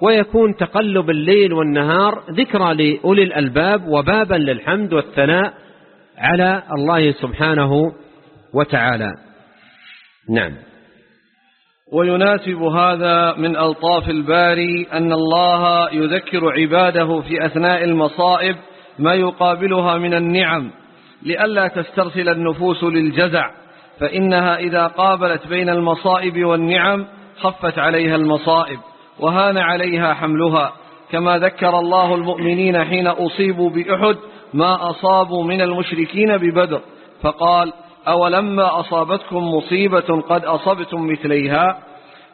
ويكون تقلب الليل والنهار ذكرى لأولي الألباب وبابا للحمد والثناء على الله سبحانه وتعالى. نعم. ويناسب هذا من ألطاف الباري أن الله يذكر عباده في أثناء المصائب ما يقابلها من النعم لئلا تسترسل النفوس للجزع فإنها إذا قابلت بين المصائب والنعم خفت عليها المصائب وهان عليها حملها كما ذكر الله المؤمنين حين أصيبوا بأحد ما أصابوا من المشركين ببدر فقال أولما أصابتكم مصيبة قد أصبتم مثليها؟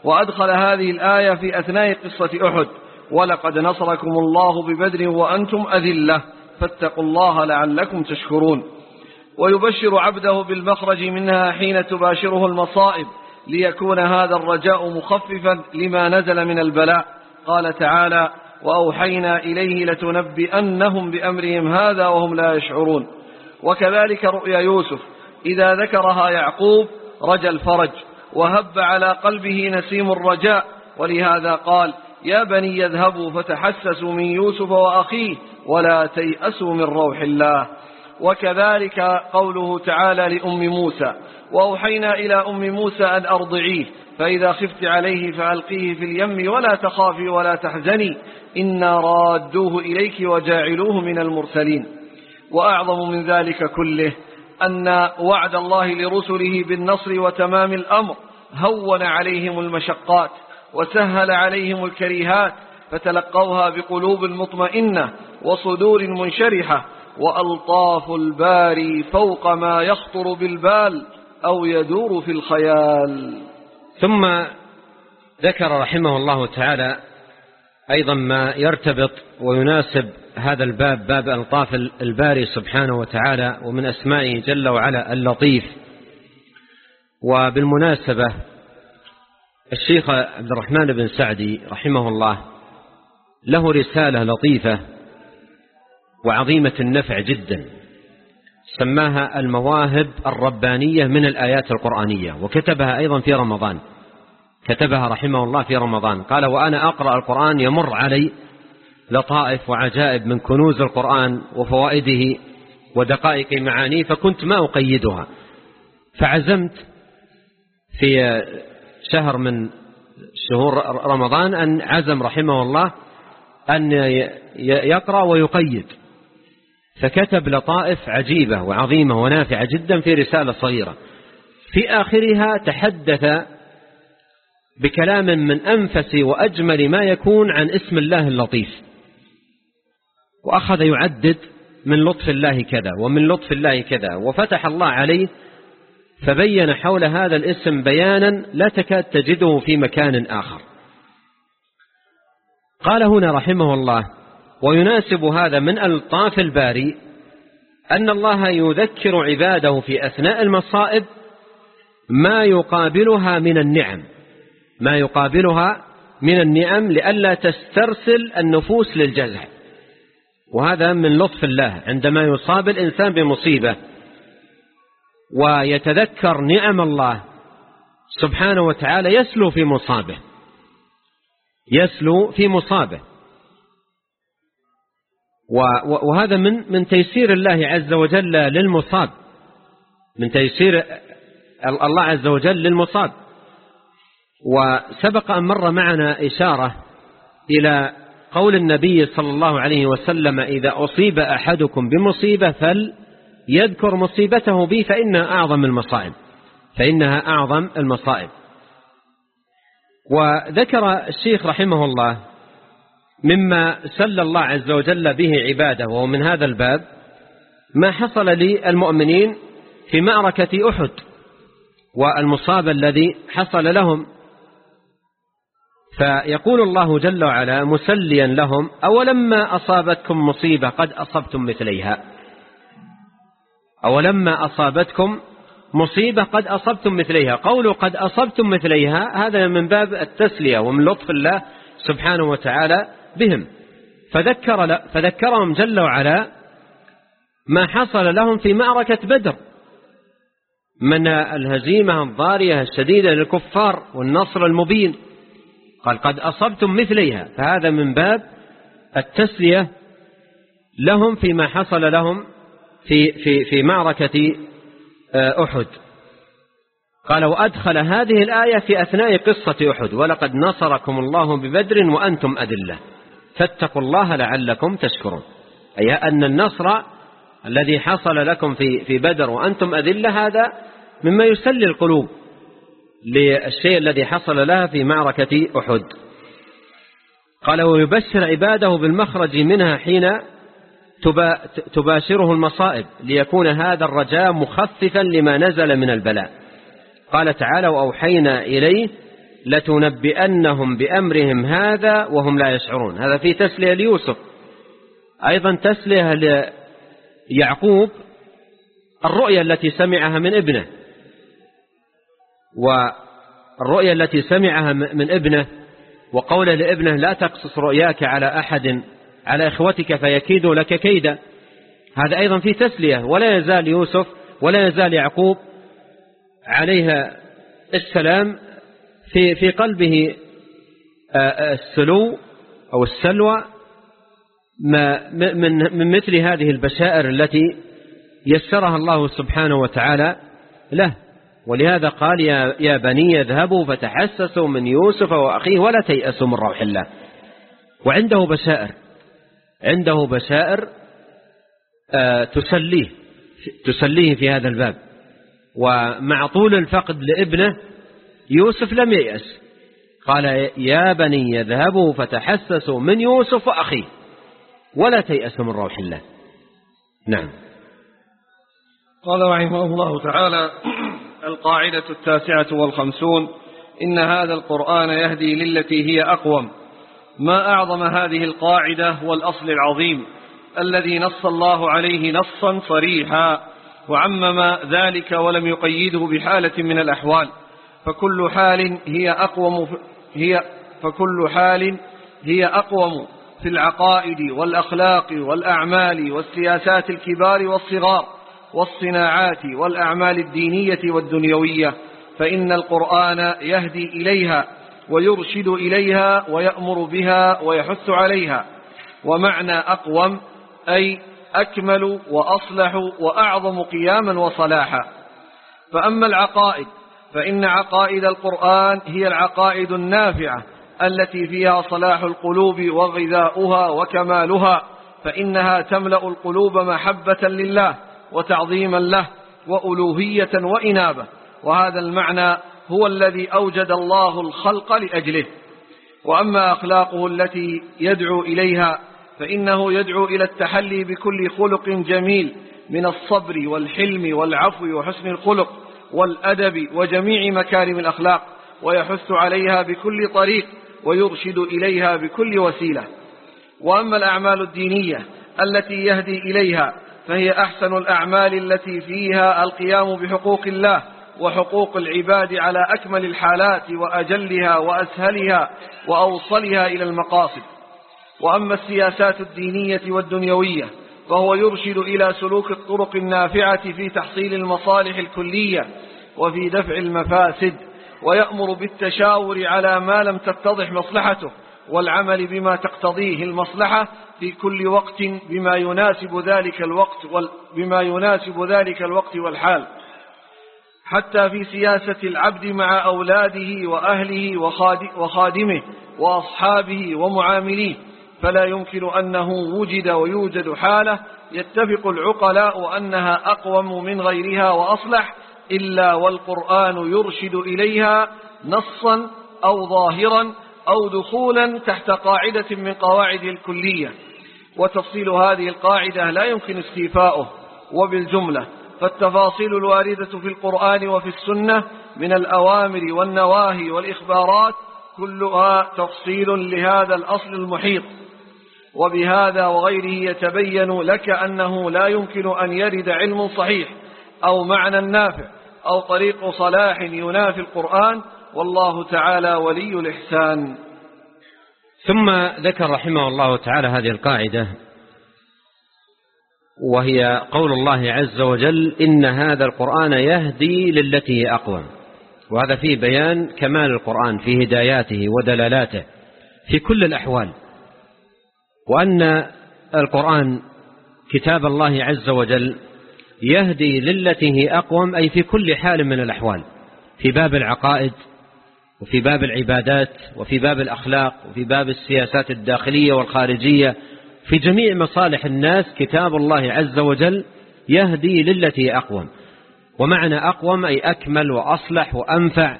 وأدخل هذه الآية في أثناء قصة أحد ولقد نصركم الله ببدر وأنتم أذلة فاتقوا الله لعلكم تشكرون. ويبشر عبده بالمخرج منها حين تباشره المصائب ليكون هذا الرجاء مخففا لما نزل من البلاء. قال تعالى وأوحينا إليه لتنبئنهم بأمرهم هذا وهم لا يشعرون. وكذلك رؤيا يوسف إذا ذكرها يعقوب رجى الفرج وهب على قلبه نسيم الرجاء ولهذا قال يا بني يذهبوا فتحسسوا من يوسف وأخيه ولا تيأسوا من روح الله. وكذلك قوله تعالى لأم موسى وأوحينا إلى أم موسى أن أرضعيه فإذا خفت عليه فألقيه في اليم ولا تخافي ولا تحزني إنا رادوه إليك وجاعلوه من المرسلين. وأعظم من ذلك كله أن وعد الله لرسله بالنصر وتمام الأمر هون عليهم المشقات وسهل عليهم الكريهات فتلقوها بقلوب مطمئنة وصدور منشرحة وألطاف الباري فوق ما يخطر بالبال أو يدور في الخيال. ثم ذكر رحمه الله تعالى أيضا ما يرتبط ويناسب هذا الباب باب ألطاف الباري سبحانه وتعالى ومن أسمائه جل وعلا اللطيف. وبالمناسبة الشيخ عبد الرحمن بن سعدي رحمه الله له رسالة لطيفة وعظيمة النفع جدا سماها المواهب الربانية من الآيات القرآنية وكتبها أيضا في رمضان. كتبها رحمه الله في رمضان. قال وأنا أقرأ القرآن يمر علي لطائف وعجائب من كنوز القرآن وفوائده ودقائق معانيه فكنت ما أقيدها. فعزمت في شهر من شهور رمضان أن عزم رحمه الله أن يقرأ ويقيد. فكتب لطائف عجيبة وعظيمة ونافعة جدا في رسالة صغيرة. في آخرها تحدث بكلام من أنفس وأجمل ما يكون عن اسم الله اللطيف. وأخذ يعدد من لطف الله كذا ومن لطف الله كذا وفتح الله عليه فبين حول هذا الاسم بيانا لا تكاد تجده في مكان آخر. قال هنا رحمه الله ويناسب هذا من ألطاف الباري أن الله يذكر عباده في أثناء المصائب ما يقابلها من النعم ما يقابلها من النعم لئلا تسترسل النفوس للجزع. وهذا من لطف الله عندما يصاب الإنسان بمصيبة ويتذكر نعم الله سبحانه وتعالى يسلو في مصابه يسلو في مصابه. وهذا من من تيسير الله عز وجل للمصاب من تيسير الله عز وجل للمصاب. وسبق أن مر معنا إشارة إلى قول النبي صلى الله عليه وسلم إذا أصيب أحدكم بمصيبة فليذكر مصيبته بي فإنها أعظم المصائب. فإنها أعظم المصائب. وذكر الشيخ رحمه الله مما سل الله عز وجل به عباده وهو من هذا الباب ما حصل للمؤمنين في معركة أحد والمصاب الذي حصل لهم فيقول الله جل وعلا مسليا لهم أولما أصابتكم مصيبة قد أصبتم مثليها. أولما أصابتكم مصيبة قد أصبتم مثليها. قول قد أصبتم مثليها هذا من باب التسلية ومن لطف الله سبحانه وتعالى بهم. فذكر فذكرهم جل وعلا ما حصل لهم في معركة بدر. من الهزيمة الضارية الشديدة للكفار والنصر المبين. قال قد أصبتم مثليها. فهذا من باب التسلية لهم فيما حصل لهم في, في, في معركة آه، أحد. قال وأدخل هذه الآية في أثناء قصة أحد. ولقد نصركم الله ببدر وأنتم أدلة فاتقوا الله لعلكم تشكرون. أي أن النصر الذي حصل لكم في في بدر وأنتم أذلة هذا مما يسلي القلوب. للشيء الذي حصل لها في معركة أحد. قال ويبشر عباده بالمخرج منها حين تباشره المصائب ليكون هذا الرجاء مخففا لما نزل من البلاء. قال تعالى وأوحينا إليه لتنبئنهم بأمرهم هذا وهم لا يشعرون. هذا في تسلية ليوسف. أيضا تسلية ليعقوب الرؤيا التي سمعها من ابنه. والرؤيا التي سمعها من ابنه وقوله لابنه لا تقصص رؤياك على أحد على إخوتك فيكيدوا لك كيدا. هذا أيضا في تسلية ولا يزال يوسف ولا يزال يعقوب عليها السلام في في قلبه آه، آه، السلو أو السلوى من من مثل هذه البشائر التي يسرها الله سبحانه وتعالى له. ولهذا قال يا, يا بني اذهبوا فتحسسوا من يوسف وأخيه ولا تيأسوا من روح الله. وعنده بشائر. عنده بشائر آه، تسليه تسليه في هذا الباب. ومع طول الفقد لابنه يوسف لم ييأس. قال يا بني اذهبوا فتحسسوا من يوسف وأخيه ولا تيأسوا من روح الله. نعم. قال رحمه الله تعالى القاعدة التاسعة والخمسون إن هذا القرآن يهدي للتي هي أقوم. ما أعظم هذه القاعدة والأصل العظيم الذي نص الله عليه نصا صريحا وعمم ذلك ولم يقيده بحالة من الأحوال. فكل حال هي أقوم هي فكل حال هي أقوم في العقائد والأخلاق والأعمال والسياسات الكبار والصغار. والصناعات والأعمال الدينية والدنيوية فإن القرآن يهدي إليها ويرشد إليها ويأمر بها ويحث عليها. ومعنى أقوم أي أكمل وأصلح وأعظم قياما وصلاحا. فأما العقائد فإن عقائد القرآن هي العقائد النافعة التي فيها صلاح القلوب وغذاؤها وكمالها فإنها تملأ القلوب محبة لله. وتعظيما له وألوهية وإنابة. وهذا المعنى هو الذي أوجد الله الخلق لأجله. وأما أخلاقه التي يدعو إليها فإنه يدعو إلى التحلي بكل خلق جميل من الصبر والحلم والعفو وحسن الخلق والأدب وجميع مكارم الأخلاق ويحث عليها بكل طريق ويرشد إليها بكل وسيلة. وأما الأعمال الدينية التي يهدي إليها فهي أحسن الأعمال التي فيها القيام بحقوق الله وحقوق العباد على أكمل الحالات وأجلها وأسهلها وأوصلها إلى المقاصد. وأما السياسات الدينية والدنيوية فهو يرشد إلى سلوك الطرق النافعة في تحصيل المصالح الكلية وفي دفع المفاسد ويأمر بالتشاور على ما لم تتضح مصلحته والعمل بما تقتضيه المصلحة في كل وقت بما يناسب ذلك الوقت بما يناسب ذلك الوقت والحال. حتى في سياسة العبد مع أولاده وأهله وخادمه وأصحابه ومعامليه فلا يمكن أنه وجد ويوجد حالة يتفق العقلاء أنها أقوم من غيرها وأصلح إلا والقرآن يرشد إليها نصا أو ظاهرا أو دخولا تحت قاعدة من قواعد الكلية. وتفصيل هذه القاعدة لا يمكن استيفاؤه. وبالجملة فالتفاصيل الواردة في القرآن وفي السنة من الأوامر والنواهي والإخبارات كلها تفصيل لهذا الأصل المحيط. وبهذا وغيره يتبين لك أنه لا يمكن أن يرد علم صحيح أو معنى نافع أو طريق صلاح ينافي القرآن. والله تعالى ولي الإحسان. ثم ذكر رحمه الله تعالى هذه القاعدة وهي قول الله عز وجل إن هذا القرآن يهدي للتي هي أقوم. وهذا فيه بيان كمال القرآن في هداياته ودلالاته في كل الأحوال. وأن القرآن كتاب الله عز وجل يهدي للتي هي أقوم أي في كل حال من الأحوال في باب العقائد وفي باب العبادات وفي باب الأخلاق وفي باب السياسات الداخلية والخارجية في جميع مصالح الناس كتاب الله عز وجل يهدي للتي أقوم. ومعنى أقوم أي أكمل وأصلح وأنفع.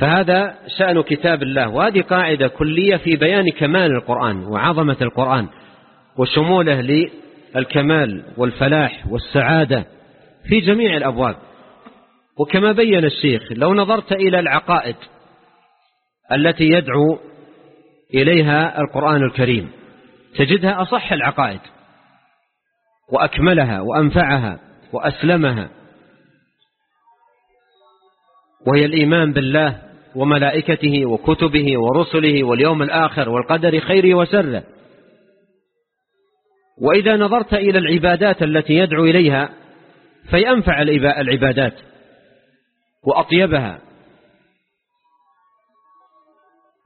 فهذا شأن كتاب الله وهذه قاعدة كلية في بيان كمال القرآن وعظمة القرآن وشموله للكمال والفلاح والسعادة في جميع الأبواب. وكما بين الشيخ لو نظرت إلى العقائد التي يدعو إليها القرآن الكريم تجدها أصح العقائد وأكملها وأنفعها وأسلمها وهي الإيمان بالله وملائكته وكتبه ورسله واليوم الآخر والقدر خيره وسره وإذا نظرت إلى العبادات التي يدعو إليها فينفع العبادات. وأطيبها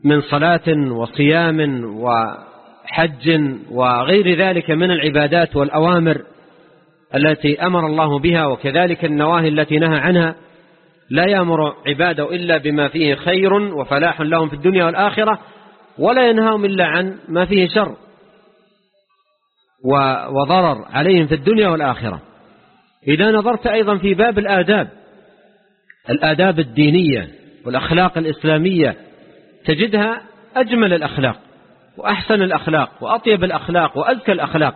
من صلاة وصيام وحج وغير ذلك من العبادات والأوامر التي أمر الله بها وكذلك النواهي التي نهى عنها لا يأمر عباده إلا بما فيه خير وفلاح لهم في الدنيا والآخرة ولا ينهاهم إلا عن ما فيه شر وضرر عليهم في الدنيا والآخرة. إذا نظرت أيضا في باب الآداب الآداب الدينية والأخلاق الإسلامية تجدها أجمل الأخلاق وأحسن الأخلاق وأطيب الأخلاق وأزكى الأخلاق.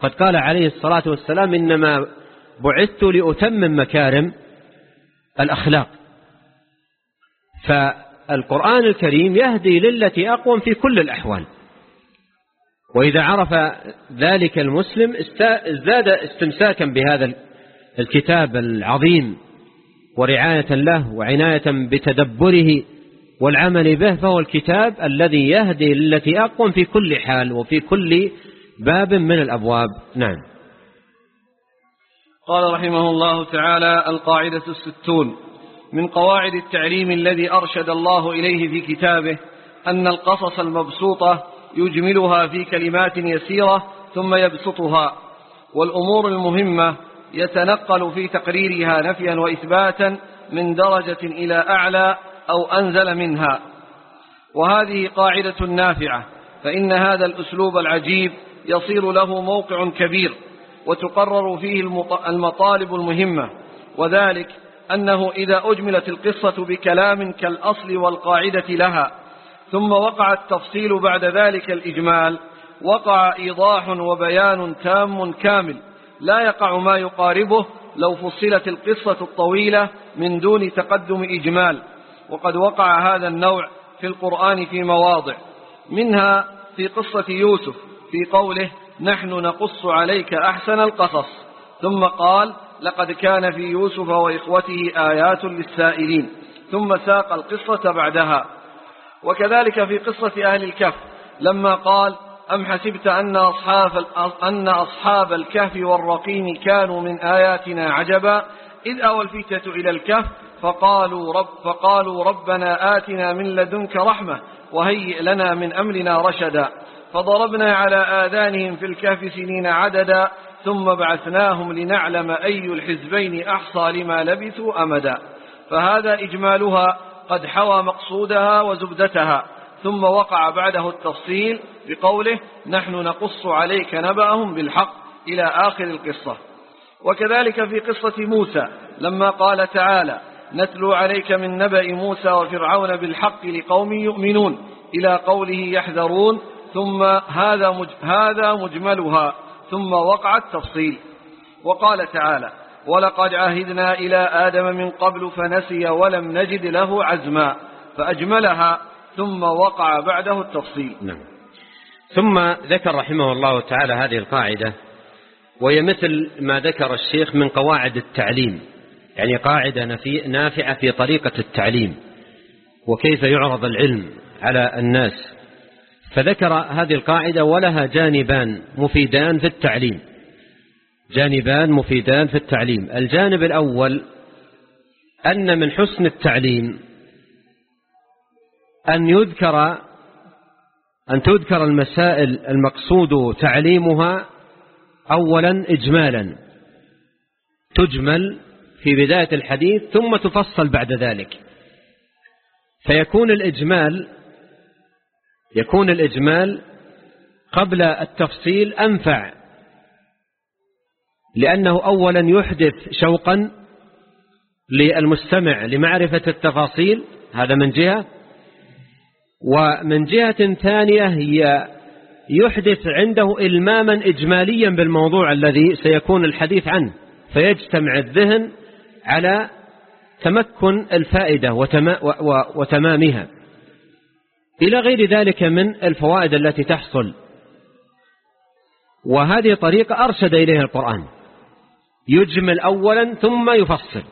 قد قال عليه الصلاة والسلام إنما بعثت لأتمم مكارم الأخلاق. فالقرآن الكريم يهدي للتي أقوم في كل الأحوال. وإذا عرف ذلك المسلم ازداد استمساكا بهذا الكتاب العظيم. ورعاية له وعناية بتدبره والعمل به فهو الكتاب الذي يهدي التي أقوم في كل حال وفي كل باب من الأبواب. نعم. قال رحمه الله تعالى القاعدة الستون. من قواعد التعليم الذي أرشد الله إليه في كتابه أن القصص المبسوطة يجملها في كلمات يسيرة ثم يبسطها والأمور المهمة يتنقل في تقريرها نفيا وإثباتا من درجة إلى أعلى أو أنزل منها. وهذه قاعدة نافعة فإن هذا الأسلوب العجيب يصير له موقع كبير وتقرر فيه المطالب المهمة. وذلك أنه إذا أجملت القصة بكلام كالأصل والقاعدة لها ثم وقع التفصيل بعد ذلك الإجمال وقع إيضاح وبيان تام كامل. لا يقع ما يقاربه لو فصلت القصة الطويلة من دون تقدم إجمال. وقد وقع هذا النوع في القرآن في مواضع منها في قصة يوسف في قوله نحن نقص عليك أحسن القصص. ثم قال لقد كان في يوسف وإخوته آيات للسائلين. ثم ساق القصة بعدها. وكذلك في قصة أهل الكهف لما قال أم حسبت أن أصحاب, أن أصحاب الكهف والرقيم كانوا من آياتنا عجبا؟ إذ أوى الفتة إلى الكهف فقالوا, رب فقالوا ربنا آتنا من لدنك رحمة وهيئ لنا من أمرنا رشدا. فضربنا على آذانهم في الكهف سنين عددا ثم بعثناهم لنعلم أي الحزبين أحصى لما لبثوا أمدا. فهذا إجمالها قد حوى مقصودها وزبدتها ثم وقع بعده التفصيل بقوله نحن نقص عليك نبأهم بالحق إلى آخر القصة. وكذلك في قصة موسى لما قال تعالى نتلو عليك من نبأ موسى وفرعون بالحق لقوم يؤمنون إلى قوله يحذرون ثم هذا مج هذا مجملها ثم وقع التفصيل. وقال تعالى ولقد عهدنا إلى آدم من قبل فنسي ولم نجد له عزما فأجملها ثم وقع بعده التفصيل. نعم. ثم ذكر رحمه الله تعالى هذه القاعدة وهي مثل ما ذكر الشيخ من قواعد التعليم يعني قاعدة نافعة في طريقة التعليم وكيف يعرض العلم على الناس. فذكر هذه القاعدة ولها جانبان مفيدان في التعليم. جانبان مفيدان في التعليم. الجانب الأول أن من حسن التعليم أن يذكر أن تذكر المسائل المقصود تعليمها أولا إجمالا. تجمل في بداية الحديث ثم تفصل بعد ذلك. فيكون الإجمال يكون الإجمال قبل التفصيل أنفع لأنه أولا يحدث شوقا للمستمع لمعرفة التفاصيل. هذا من جهة. ومن جهة ثانية هي يحدث عنده إلماما إجماليا بالموضوع الذي سيكون الحديث عنه فيجتمع الذهن على تمكن الفائدة وتمامها. إلى غير ذلك من الفوائد التي تحصل. وهذه طريقة أرشد إليها القرآن. يجمل أولا ثم يفصل.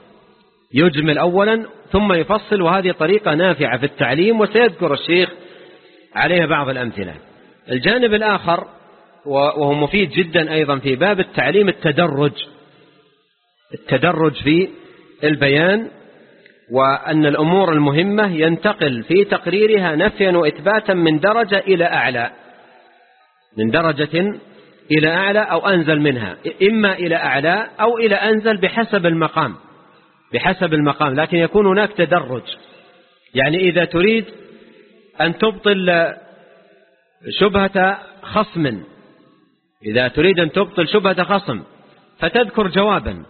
يجمل أولا ثم يفصل وهذه طريقة نافعة في التعليم وسيذكر الشيخ عليها بعض الأمثلة. الجانب الآخر وهو مفيد جدا أيضا في باب التعليم التدرج. التدرج في البيان وأن الأمور المهمة ينتقل في تقريرها نفيا وإثباتا من درجة إلى أعلى. من درجة إلى أعلى أو أنزل منها إما إلى أعلى أو إلى أنزل بحسب المقام. بحسب المقام لكن يكون هناك تدرج. يعني إذا تريد أن تبطل شبهة خصم إذا تريد أن تبطل شبهة خصم فتذكر جوابا.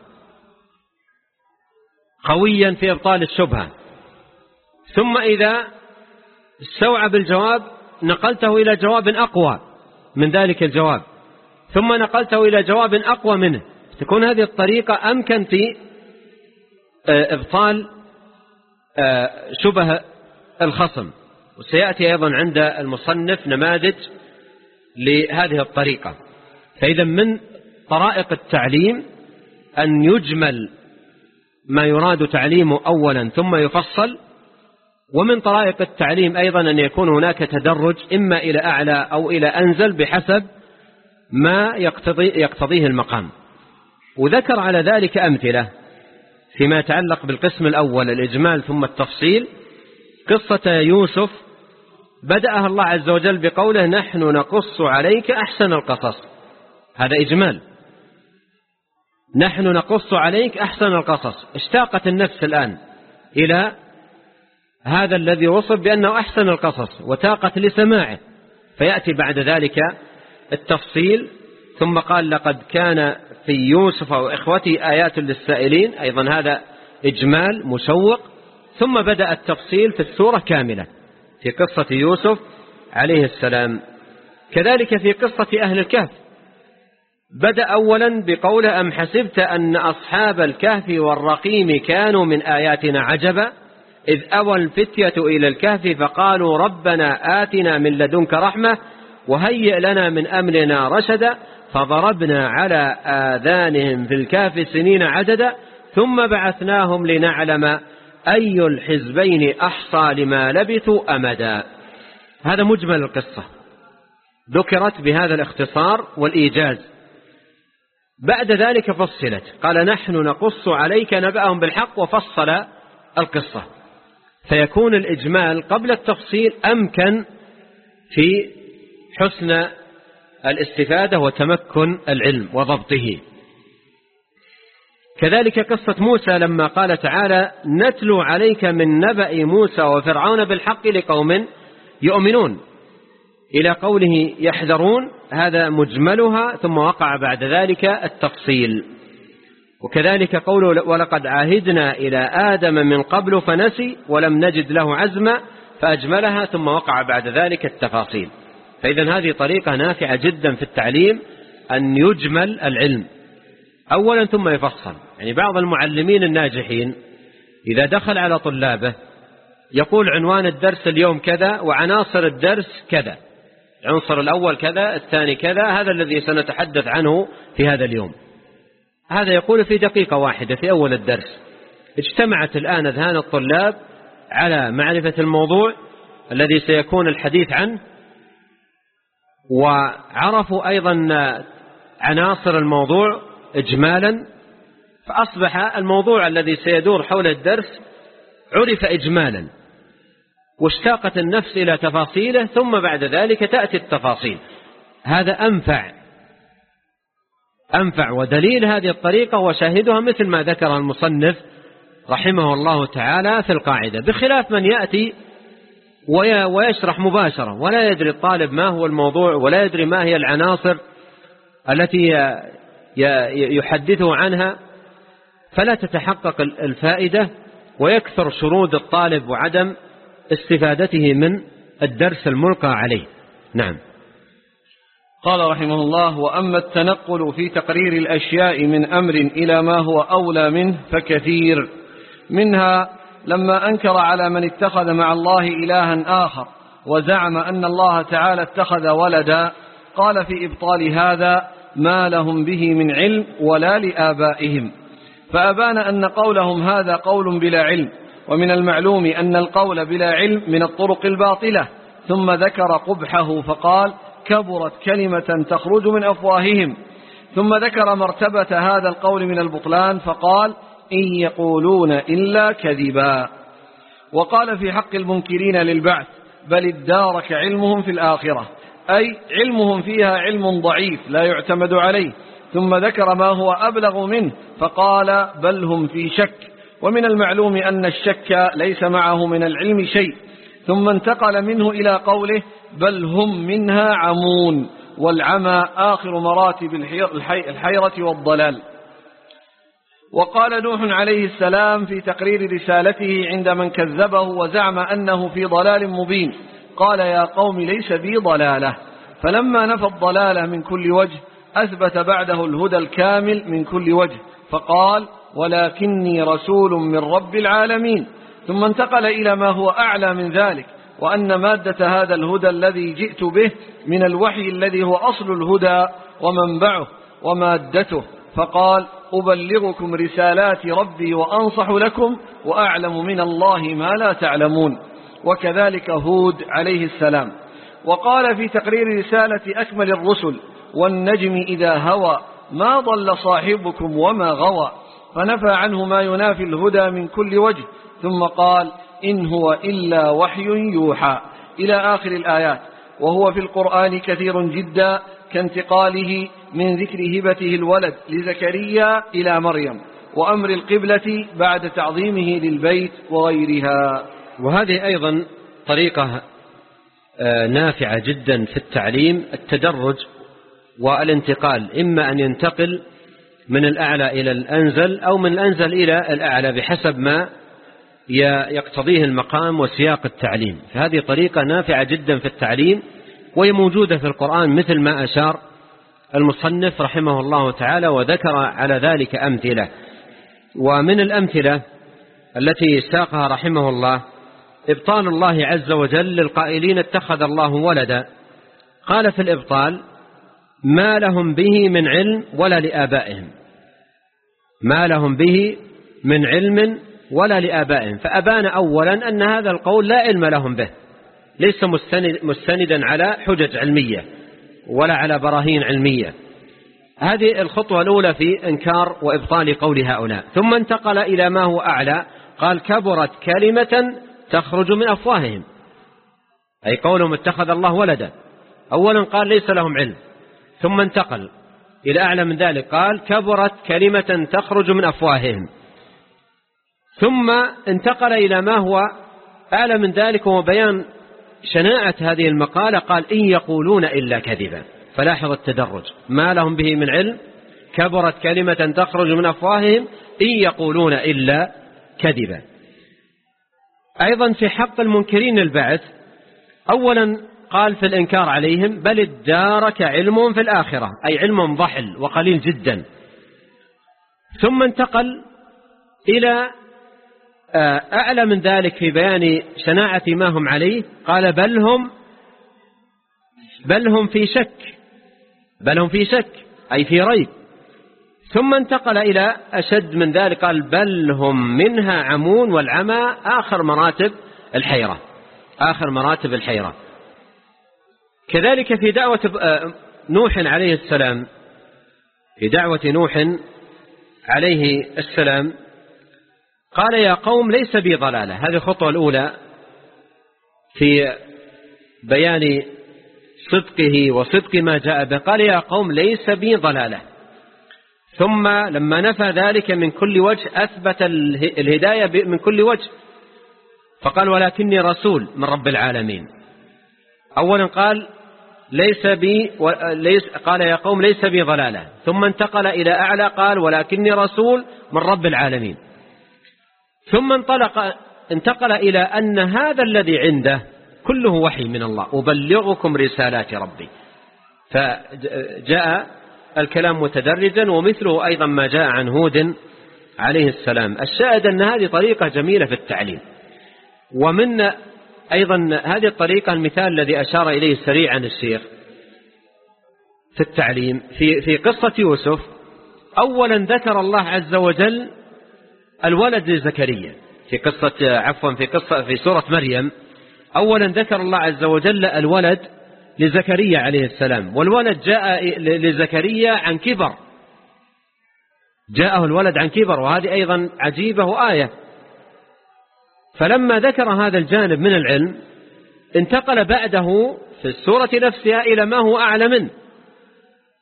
قويا في إبطال الشبهة. ثم إذا استوعب الجواب نقلته إلى جواب أقوى من ذلك الجواب. ثم نقلته إلى جواب أقوى منه. تكون هذه الطريقة أمكن في إبطال آه، شبه الخصم. وسيأتي أيضا عند المصنف نماذج لهذه الطريقة. فإذا من طرائق التعليم أن يجمل ما يراد تعليمه أولا ثم يفصل ومن طرائق التعليم أيضا أن يكون هناك تدرج إما إلى أعلى أو إلى أنزل بحسب ما يقتضي يقتضيه المقام. وذكر على ذلك أمثلة. فيما يتعلق بالقسم الأول الإجمال ثم التفصيل قصة يوسف. بدأها الله عز وجل بقوله نحن نقص عليك أحسن القصص. هذا إجمال. نحن نقص عليك أحسن القصص. اشتاقت النفس الآن إلى هذا الذي وصف بأنه أحسن القصص وتاقت لسماعه. فيأتي بعد ذلك التفصيل ثم قال لقد كان في يوسف وإخوته آيات للسائلين أيضا هذا إجمال مشوق. ثم بدأ التفصيل في السورة كاملة في قصة يوسف عليه السلام. كذلك في قصة أهل الكهف. بدأ أولا بقوله أم حسبت أن أصحاب الكهف والرقيم كانوا من آياتنا عجبا؟ إذ أوى الفتية إلى الكهف فقالوا ربنا آتنا من لدنك رحمة وهيئ لنا من أمرنا رشدا. فضربنا على آذانهم في الكهف سنين عددا ثم بعثناهم لنعلم أي الحزبين أحصى لما لبثوا أمدا. هذا مجمل القصة. ذكرت بهذا الاختصار والإيجاز. بعد ذلك فصلت. قال نحن نقص عليك نبأهم بالحق وفصل القصة. فيكون الإجمال قبل التفصيل أمكن في حسن الاستفادة وتمكن العلم وضبطه. كذلك قصة موسى لما قال تعالى نتلو عليك من نبأ موسى وفرعون بالحق لقوم يؤمنون. إلى قوله يحذرون هذا مجملها ثم وقع بعد ذلك التفصيل. وكذلك قوله ولقد عاهدنا إلى آدم من قبل فنسي ولم نجد له عزما فأجملها ثم وقع بعد ذلك التفاصيل. فإذا هذه طريقة نافعة جدا في التعليم أن يجمل العلم. أولا ثم يفصل. يعني بعض المعلمين الناجحين إذا دخل على طلابه يقول عنوان الدرس اليوم كذا وعناصر الدرس كذا. العنصر الأول كذا الثاني كذا هذا الذي سنتحدث عنه في هذا اليوم. هذا يقول في دقيقة واحدة في أول الدرس. اجتمعت الآن أذهان الطلاب على معرفة الموضوع الذي سيكون الحديث عنه. وعرفوا أيضا عناصر الموضوع إجمالا فأصبح الموضوع الذي سيدور حول الدرس عرف إجمالا واشتاقت النفس إلى تفاصيله ثم بعد ذلك تأتي التفاصيل. هذا أنفع أنفع ودليل هذه الطريقة وشاهدها مثل ما ذكر المصنف رحمه الله تعالى في القاعدة. بخلاف من يأتي ويشرح مباشرة. ولا يدري الطالب ما هو الموضوع ولا يدري ما هي العناصر التي يحدثه عنها فلا تتحقق الفائدة ويكثر شرود الطالب وعدم استفادته من الدرس الملقى عليه. نعم. قال رحمه الله وأما التنقل في تقرير الأشياء من أمر إلى ما هو أولى منه فكثير منها لما أنكر على من اتخذ مع الله إلها آخر وزعم أن الله تعالى اتخذ ولدا قال في إبطال هذا ما لهم به من علم ولا لآبائهم. فأبان أن قولهم هذا قول بلا علم ومن المعلوم أن القول بلا علم من الطرق الباطلة. ثم ذكر قبحه فقال كبرت كلمة تخرج من أفواههم. ثم ذكر مرتبة هذا القول من البطلان فقال إن يقولون إلا كذبا. وقال في حق المنكرين للبعث بل ادارك علمهم في الآخرة أي علمهم فيها علم ضعيف لا يعتمد عليه. ثم ذكر ما هو أبلغ منه فقال بل هم في شك. ومن المعلوم أن الشك ليس معه من العلم شيء. ثم انتقل منه إلى قوله بل هم منها عمون. والعمى آخر مراتب الحيرة والضلال. وقال نوح عليه السلام في تقرير رسالته عند من كذبه وزعم أنه في ضلال مبين. قال يا قوم ليس بي ضلالة. فلما نفى الضلالة من كل وجه أثبت بعده الهدى الكامل من كل وجه. فقال ولكني رسول من رب العالمين ثم انتقل إلى ما هو أعلى من ذلك وأن مادة هذا الهدى الذي جئت به من الوحي الذي هو أصل الهدى ومنبعه ومادته. فقال أبلغكم رسالات ربي وأنصح لكم وأعلم من الله ما لا تعلمون. وكذلك هود عليه السلام. وقال في تقرير رسالة أكمل الرسل والنجم إذا هوى ما ضل صاحبكم وما غوى. فنفى عنه ما ينافي الهدى من كل وجه. ثم قال إن هو إلا وحي يوحى. إلى آخر الآيات. وهو في القرآن كثير جدا كانتقاله من ذكر هبته الولد لزكريا إلى مريم وأمر القبلة بعد تعظيمه للبيت وغيرها. وهذه أيضا طريقة آه، نافعة جدا في التعليم التدرج والانتقال إما أن ينتقل من الأعلى إلى الأنزل أو من الأنزل إلى الأعلى بحسب ما يقتضيه المقام وسياق التعليم. فهذه طريقة نافعة جدا في التعليم وهي موجودة في القرآن مثل ما أشار المصنف رحمه الله تعالى وذكر على ذلك أمثلة. ومن الأمثلة التي ساقها رحمه الله إبطال الله عز وجل للقائلين اتخذ الله ولدا. قال في الإبطال ما لهم به من علم ولا لآبائهم. ما لهم به من علم ولا لآبائهم. فأبان أولا أن هذا القول لا علم لهم به. ليس مستندا على حجج علمية ولا على براهين علمية. هذه الخطوة الأولى في إنكار وإبطال قول هؤلاء. ثم انتقل إلى ما هو أعلى. قال كبرت كلمة تخرج من أفواههم. أي قولهم اتخذ الله ولدا. أولا قال ليس لهم علم. ثم انتقل إلى أعلى من ذلك. قال كبرت كلمة تخرج من أفواههم. ثم انتقل إلى ما هو أعلى من ذلك وهو بيان شناعة هذه المقالة قال إن يقولون إلا كذبا. فلاحظ التدرج. ما لهم به من علم؟ كبرت كلمة تخرج من أفواههم. إن يقولون إلا كذبا. أيضا في حق المنكرين البعث أولا قال في الإنكار عليهم بل ادارك علمهم في الآخرة أي علم ضحل وقليل جدا. ثم انتقل إلى أعلى من ذلك في بيان شناعة ما هم عليه؟ قال بل هم بل هم في شك بل هم في شك أي في ريب. ثم انتقل إلى أشد من ذلك قال بل هم منها عمون والعمى آخر مراتب الحيرة آخر مراتب الحيرة. كذلك في دعوة آه، نوح عليه السلام في دعوة نوح عليه السلام قال يا قوم ليس بي ضلالة. هذه الخطوة الأولى في بيان صدقه وصدق ما جاء به. قال يا قوم ليس بي ضلالة. ثم لما نفى ذلك من كل وجه أثبت الهداية من كل وجه. فقال ولكني رسول من رب العالمين. أولا قال ليس بي ليس قال يا قوم ليس بي ضلالة. ثم انتقل إلى أعلى قال ولكني رسول من رب العالمين. ثم انطلق انتقل إلى أن هذا الذي عنده كله وحي من الله. أبلغكم رسالات ربي. فجاء الكلام متدرجا ومثله أيضا ما جاء عن هود عليه السلام. الشاهد أن هذه طريقة جميلة في التعليم. ومن أيضا هذه الطريقة المثال الذي أشار إليه سريعا الشيخ في التعليم. في, في قصة يوسف أولا ذكر الله عز وجل الولد لزكريا. في قصة عفوا في قصة في سورة مريم أولا ذكر الله عز وجل الولد لزكريا عليه السلام. والولد جاء لزكريا عن كبر. جاءه الولد عن كبر وهذه أيضا عجيبة وآية. فلما ذكر هذا الجانب من العلم انتقل بعده في السورة نفسها إلى ما هو أعلى منه.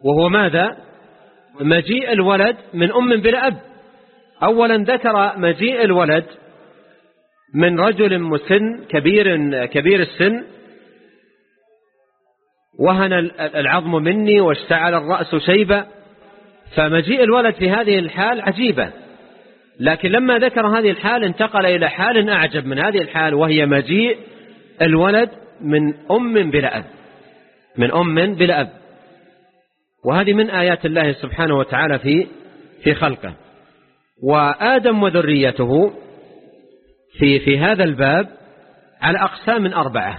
وهو ماذا؟ مجيء الولد من أم بلا أب أولا ذكر مجيء الولد من رجل مسن كبير كبير السن. وهن العظم مني واشتعل الرأس شيبة. فمجيء الولد في هذه الحال عجيبة. لكن لما ذكر هذه الحال انتقل إلى حال أعجب من هذه الحال وهي مجيء الولد من أم بلا أب. من أم بلا أب. وهذه من آيات الله سبحانه وتعالى في في خلقه. وآدم وذريته في في هذا الباب على أقسام أربعة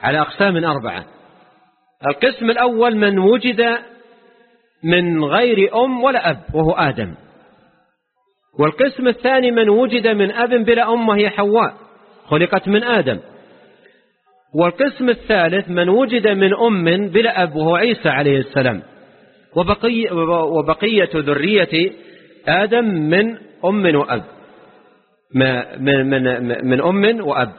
على أقسام أربعة. القسم الأول من وجد من غير أم ولا أب وهو آدم. والقسم الثاني من وجد من أب بلا أم وهي حواء خلقت من آدم. والقسم الثالث من وجد من أم بلا أب وهو عيسى عليه السلام. وبقية, وبقية ذرية آدم من أم وأب. من, من, من أم وأب.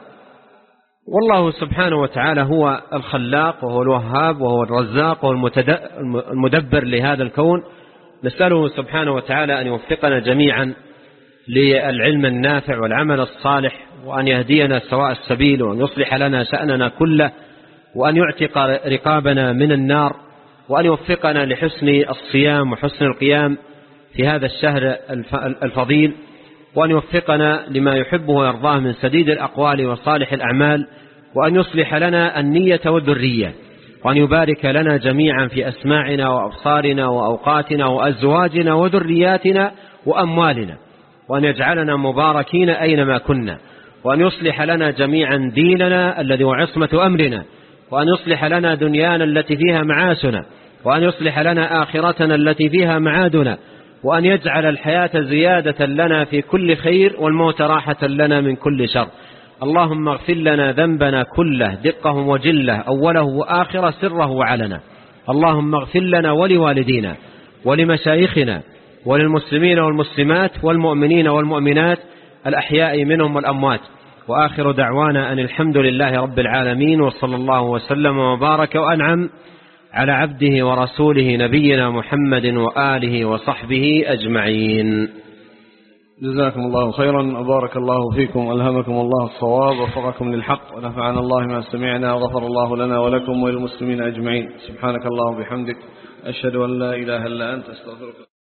والله سبحانه وتعالى هو الخلاق وهو الوهاب وهو الرزاق وهو المدبر لهذا الكون. نسأله سبحانه وتعالى أن يوفقنا جميعا للعلم النافع والعمل الصالح وأن يهدينا سواء السبيل وأن يصلح لنا شأننا كله وأن يعتق رقابنا من النار وأن يوفقنا لحسن الصيام وحسن القيام. في هذا الشهر الفضيل وأن يوفقنا لما يحبه ويرضاه من سديد الأقوال وصالح الأعمال وأن يصلح لنا النية والذرية وأن يبارك لنا جميعا في أسماعنا وأبصارنا وأوقاتنا وأزواجنا وذرياتنا وأموالنا وأن يجعلنا مباركين أينما كنا وأن يصلح لنا جميعا ديننا الذي هو عصمة أمرنا وأن يصلح لنا دنيانا التي فيها معاشنا وأن يصلح لنا آخرتنا التي فيها معادنا وأن يجعل الحياة زيادة لنا في كل خير والموت راحة لنا من كل شر. اللهم اغفر لنا ذنبنا كله دقه وجله أوله وآخره سره وعلنا اللهم اغفر لنا ولوالدينا ولمشايخنا وللمسلمين والمسلمات والمؤمنين والمؤمنات الأحياء منهم والأموات. وآخر دعوانا أن الحمد لله رب العالمين وصلى الله وسلم وبارك وأنعم. على عبده ورسوله نبينا محمد وآله وصحبه أجمعين. جزاكم الله خيرا. وبارك الله فيكم ألهمكم الله الصواب. وفقكم للحق. ونفعنا الله ما سمعنا. وغفر الله لنا ولكم وللمسلمين أجمعين. سبحانك الله وبحمدك. أشهد أن لا إله إلا أنت. أستغفرك.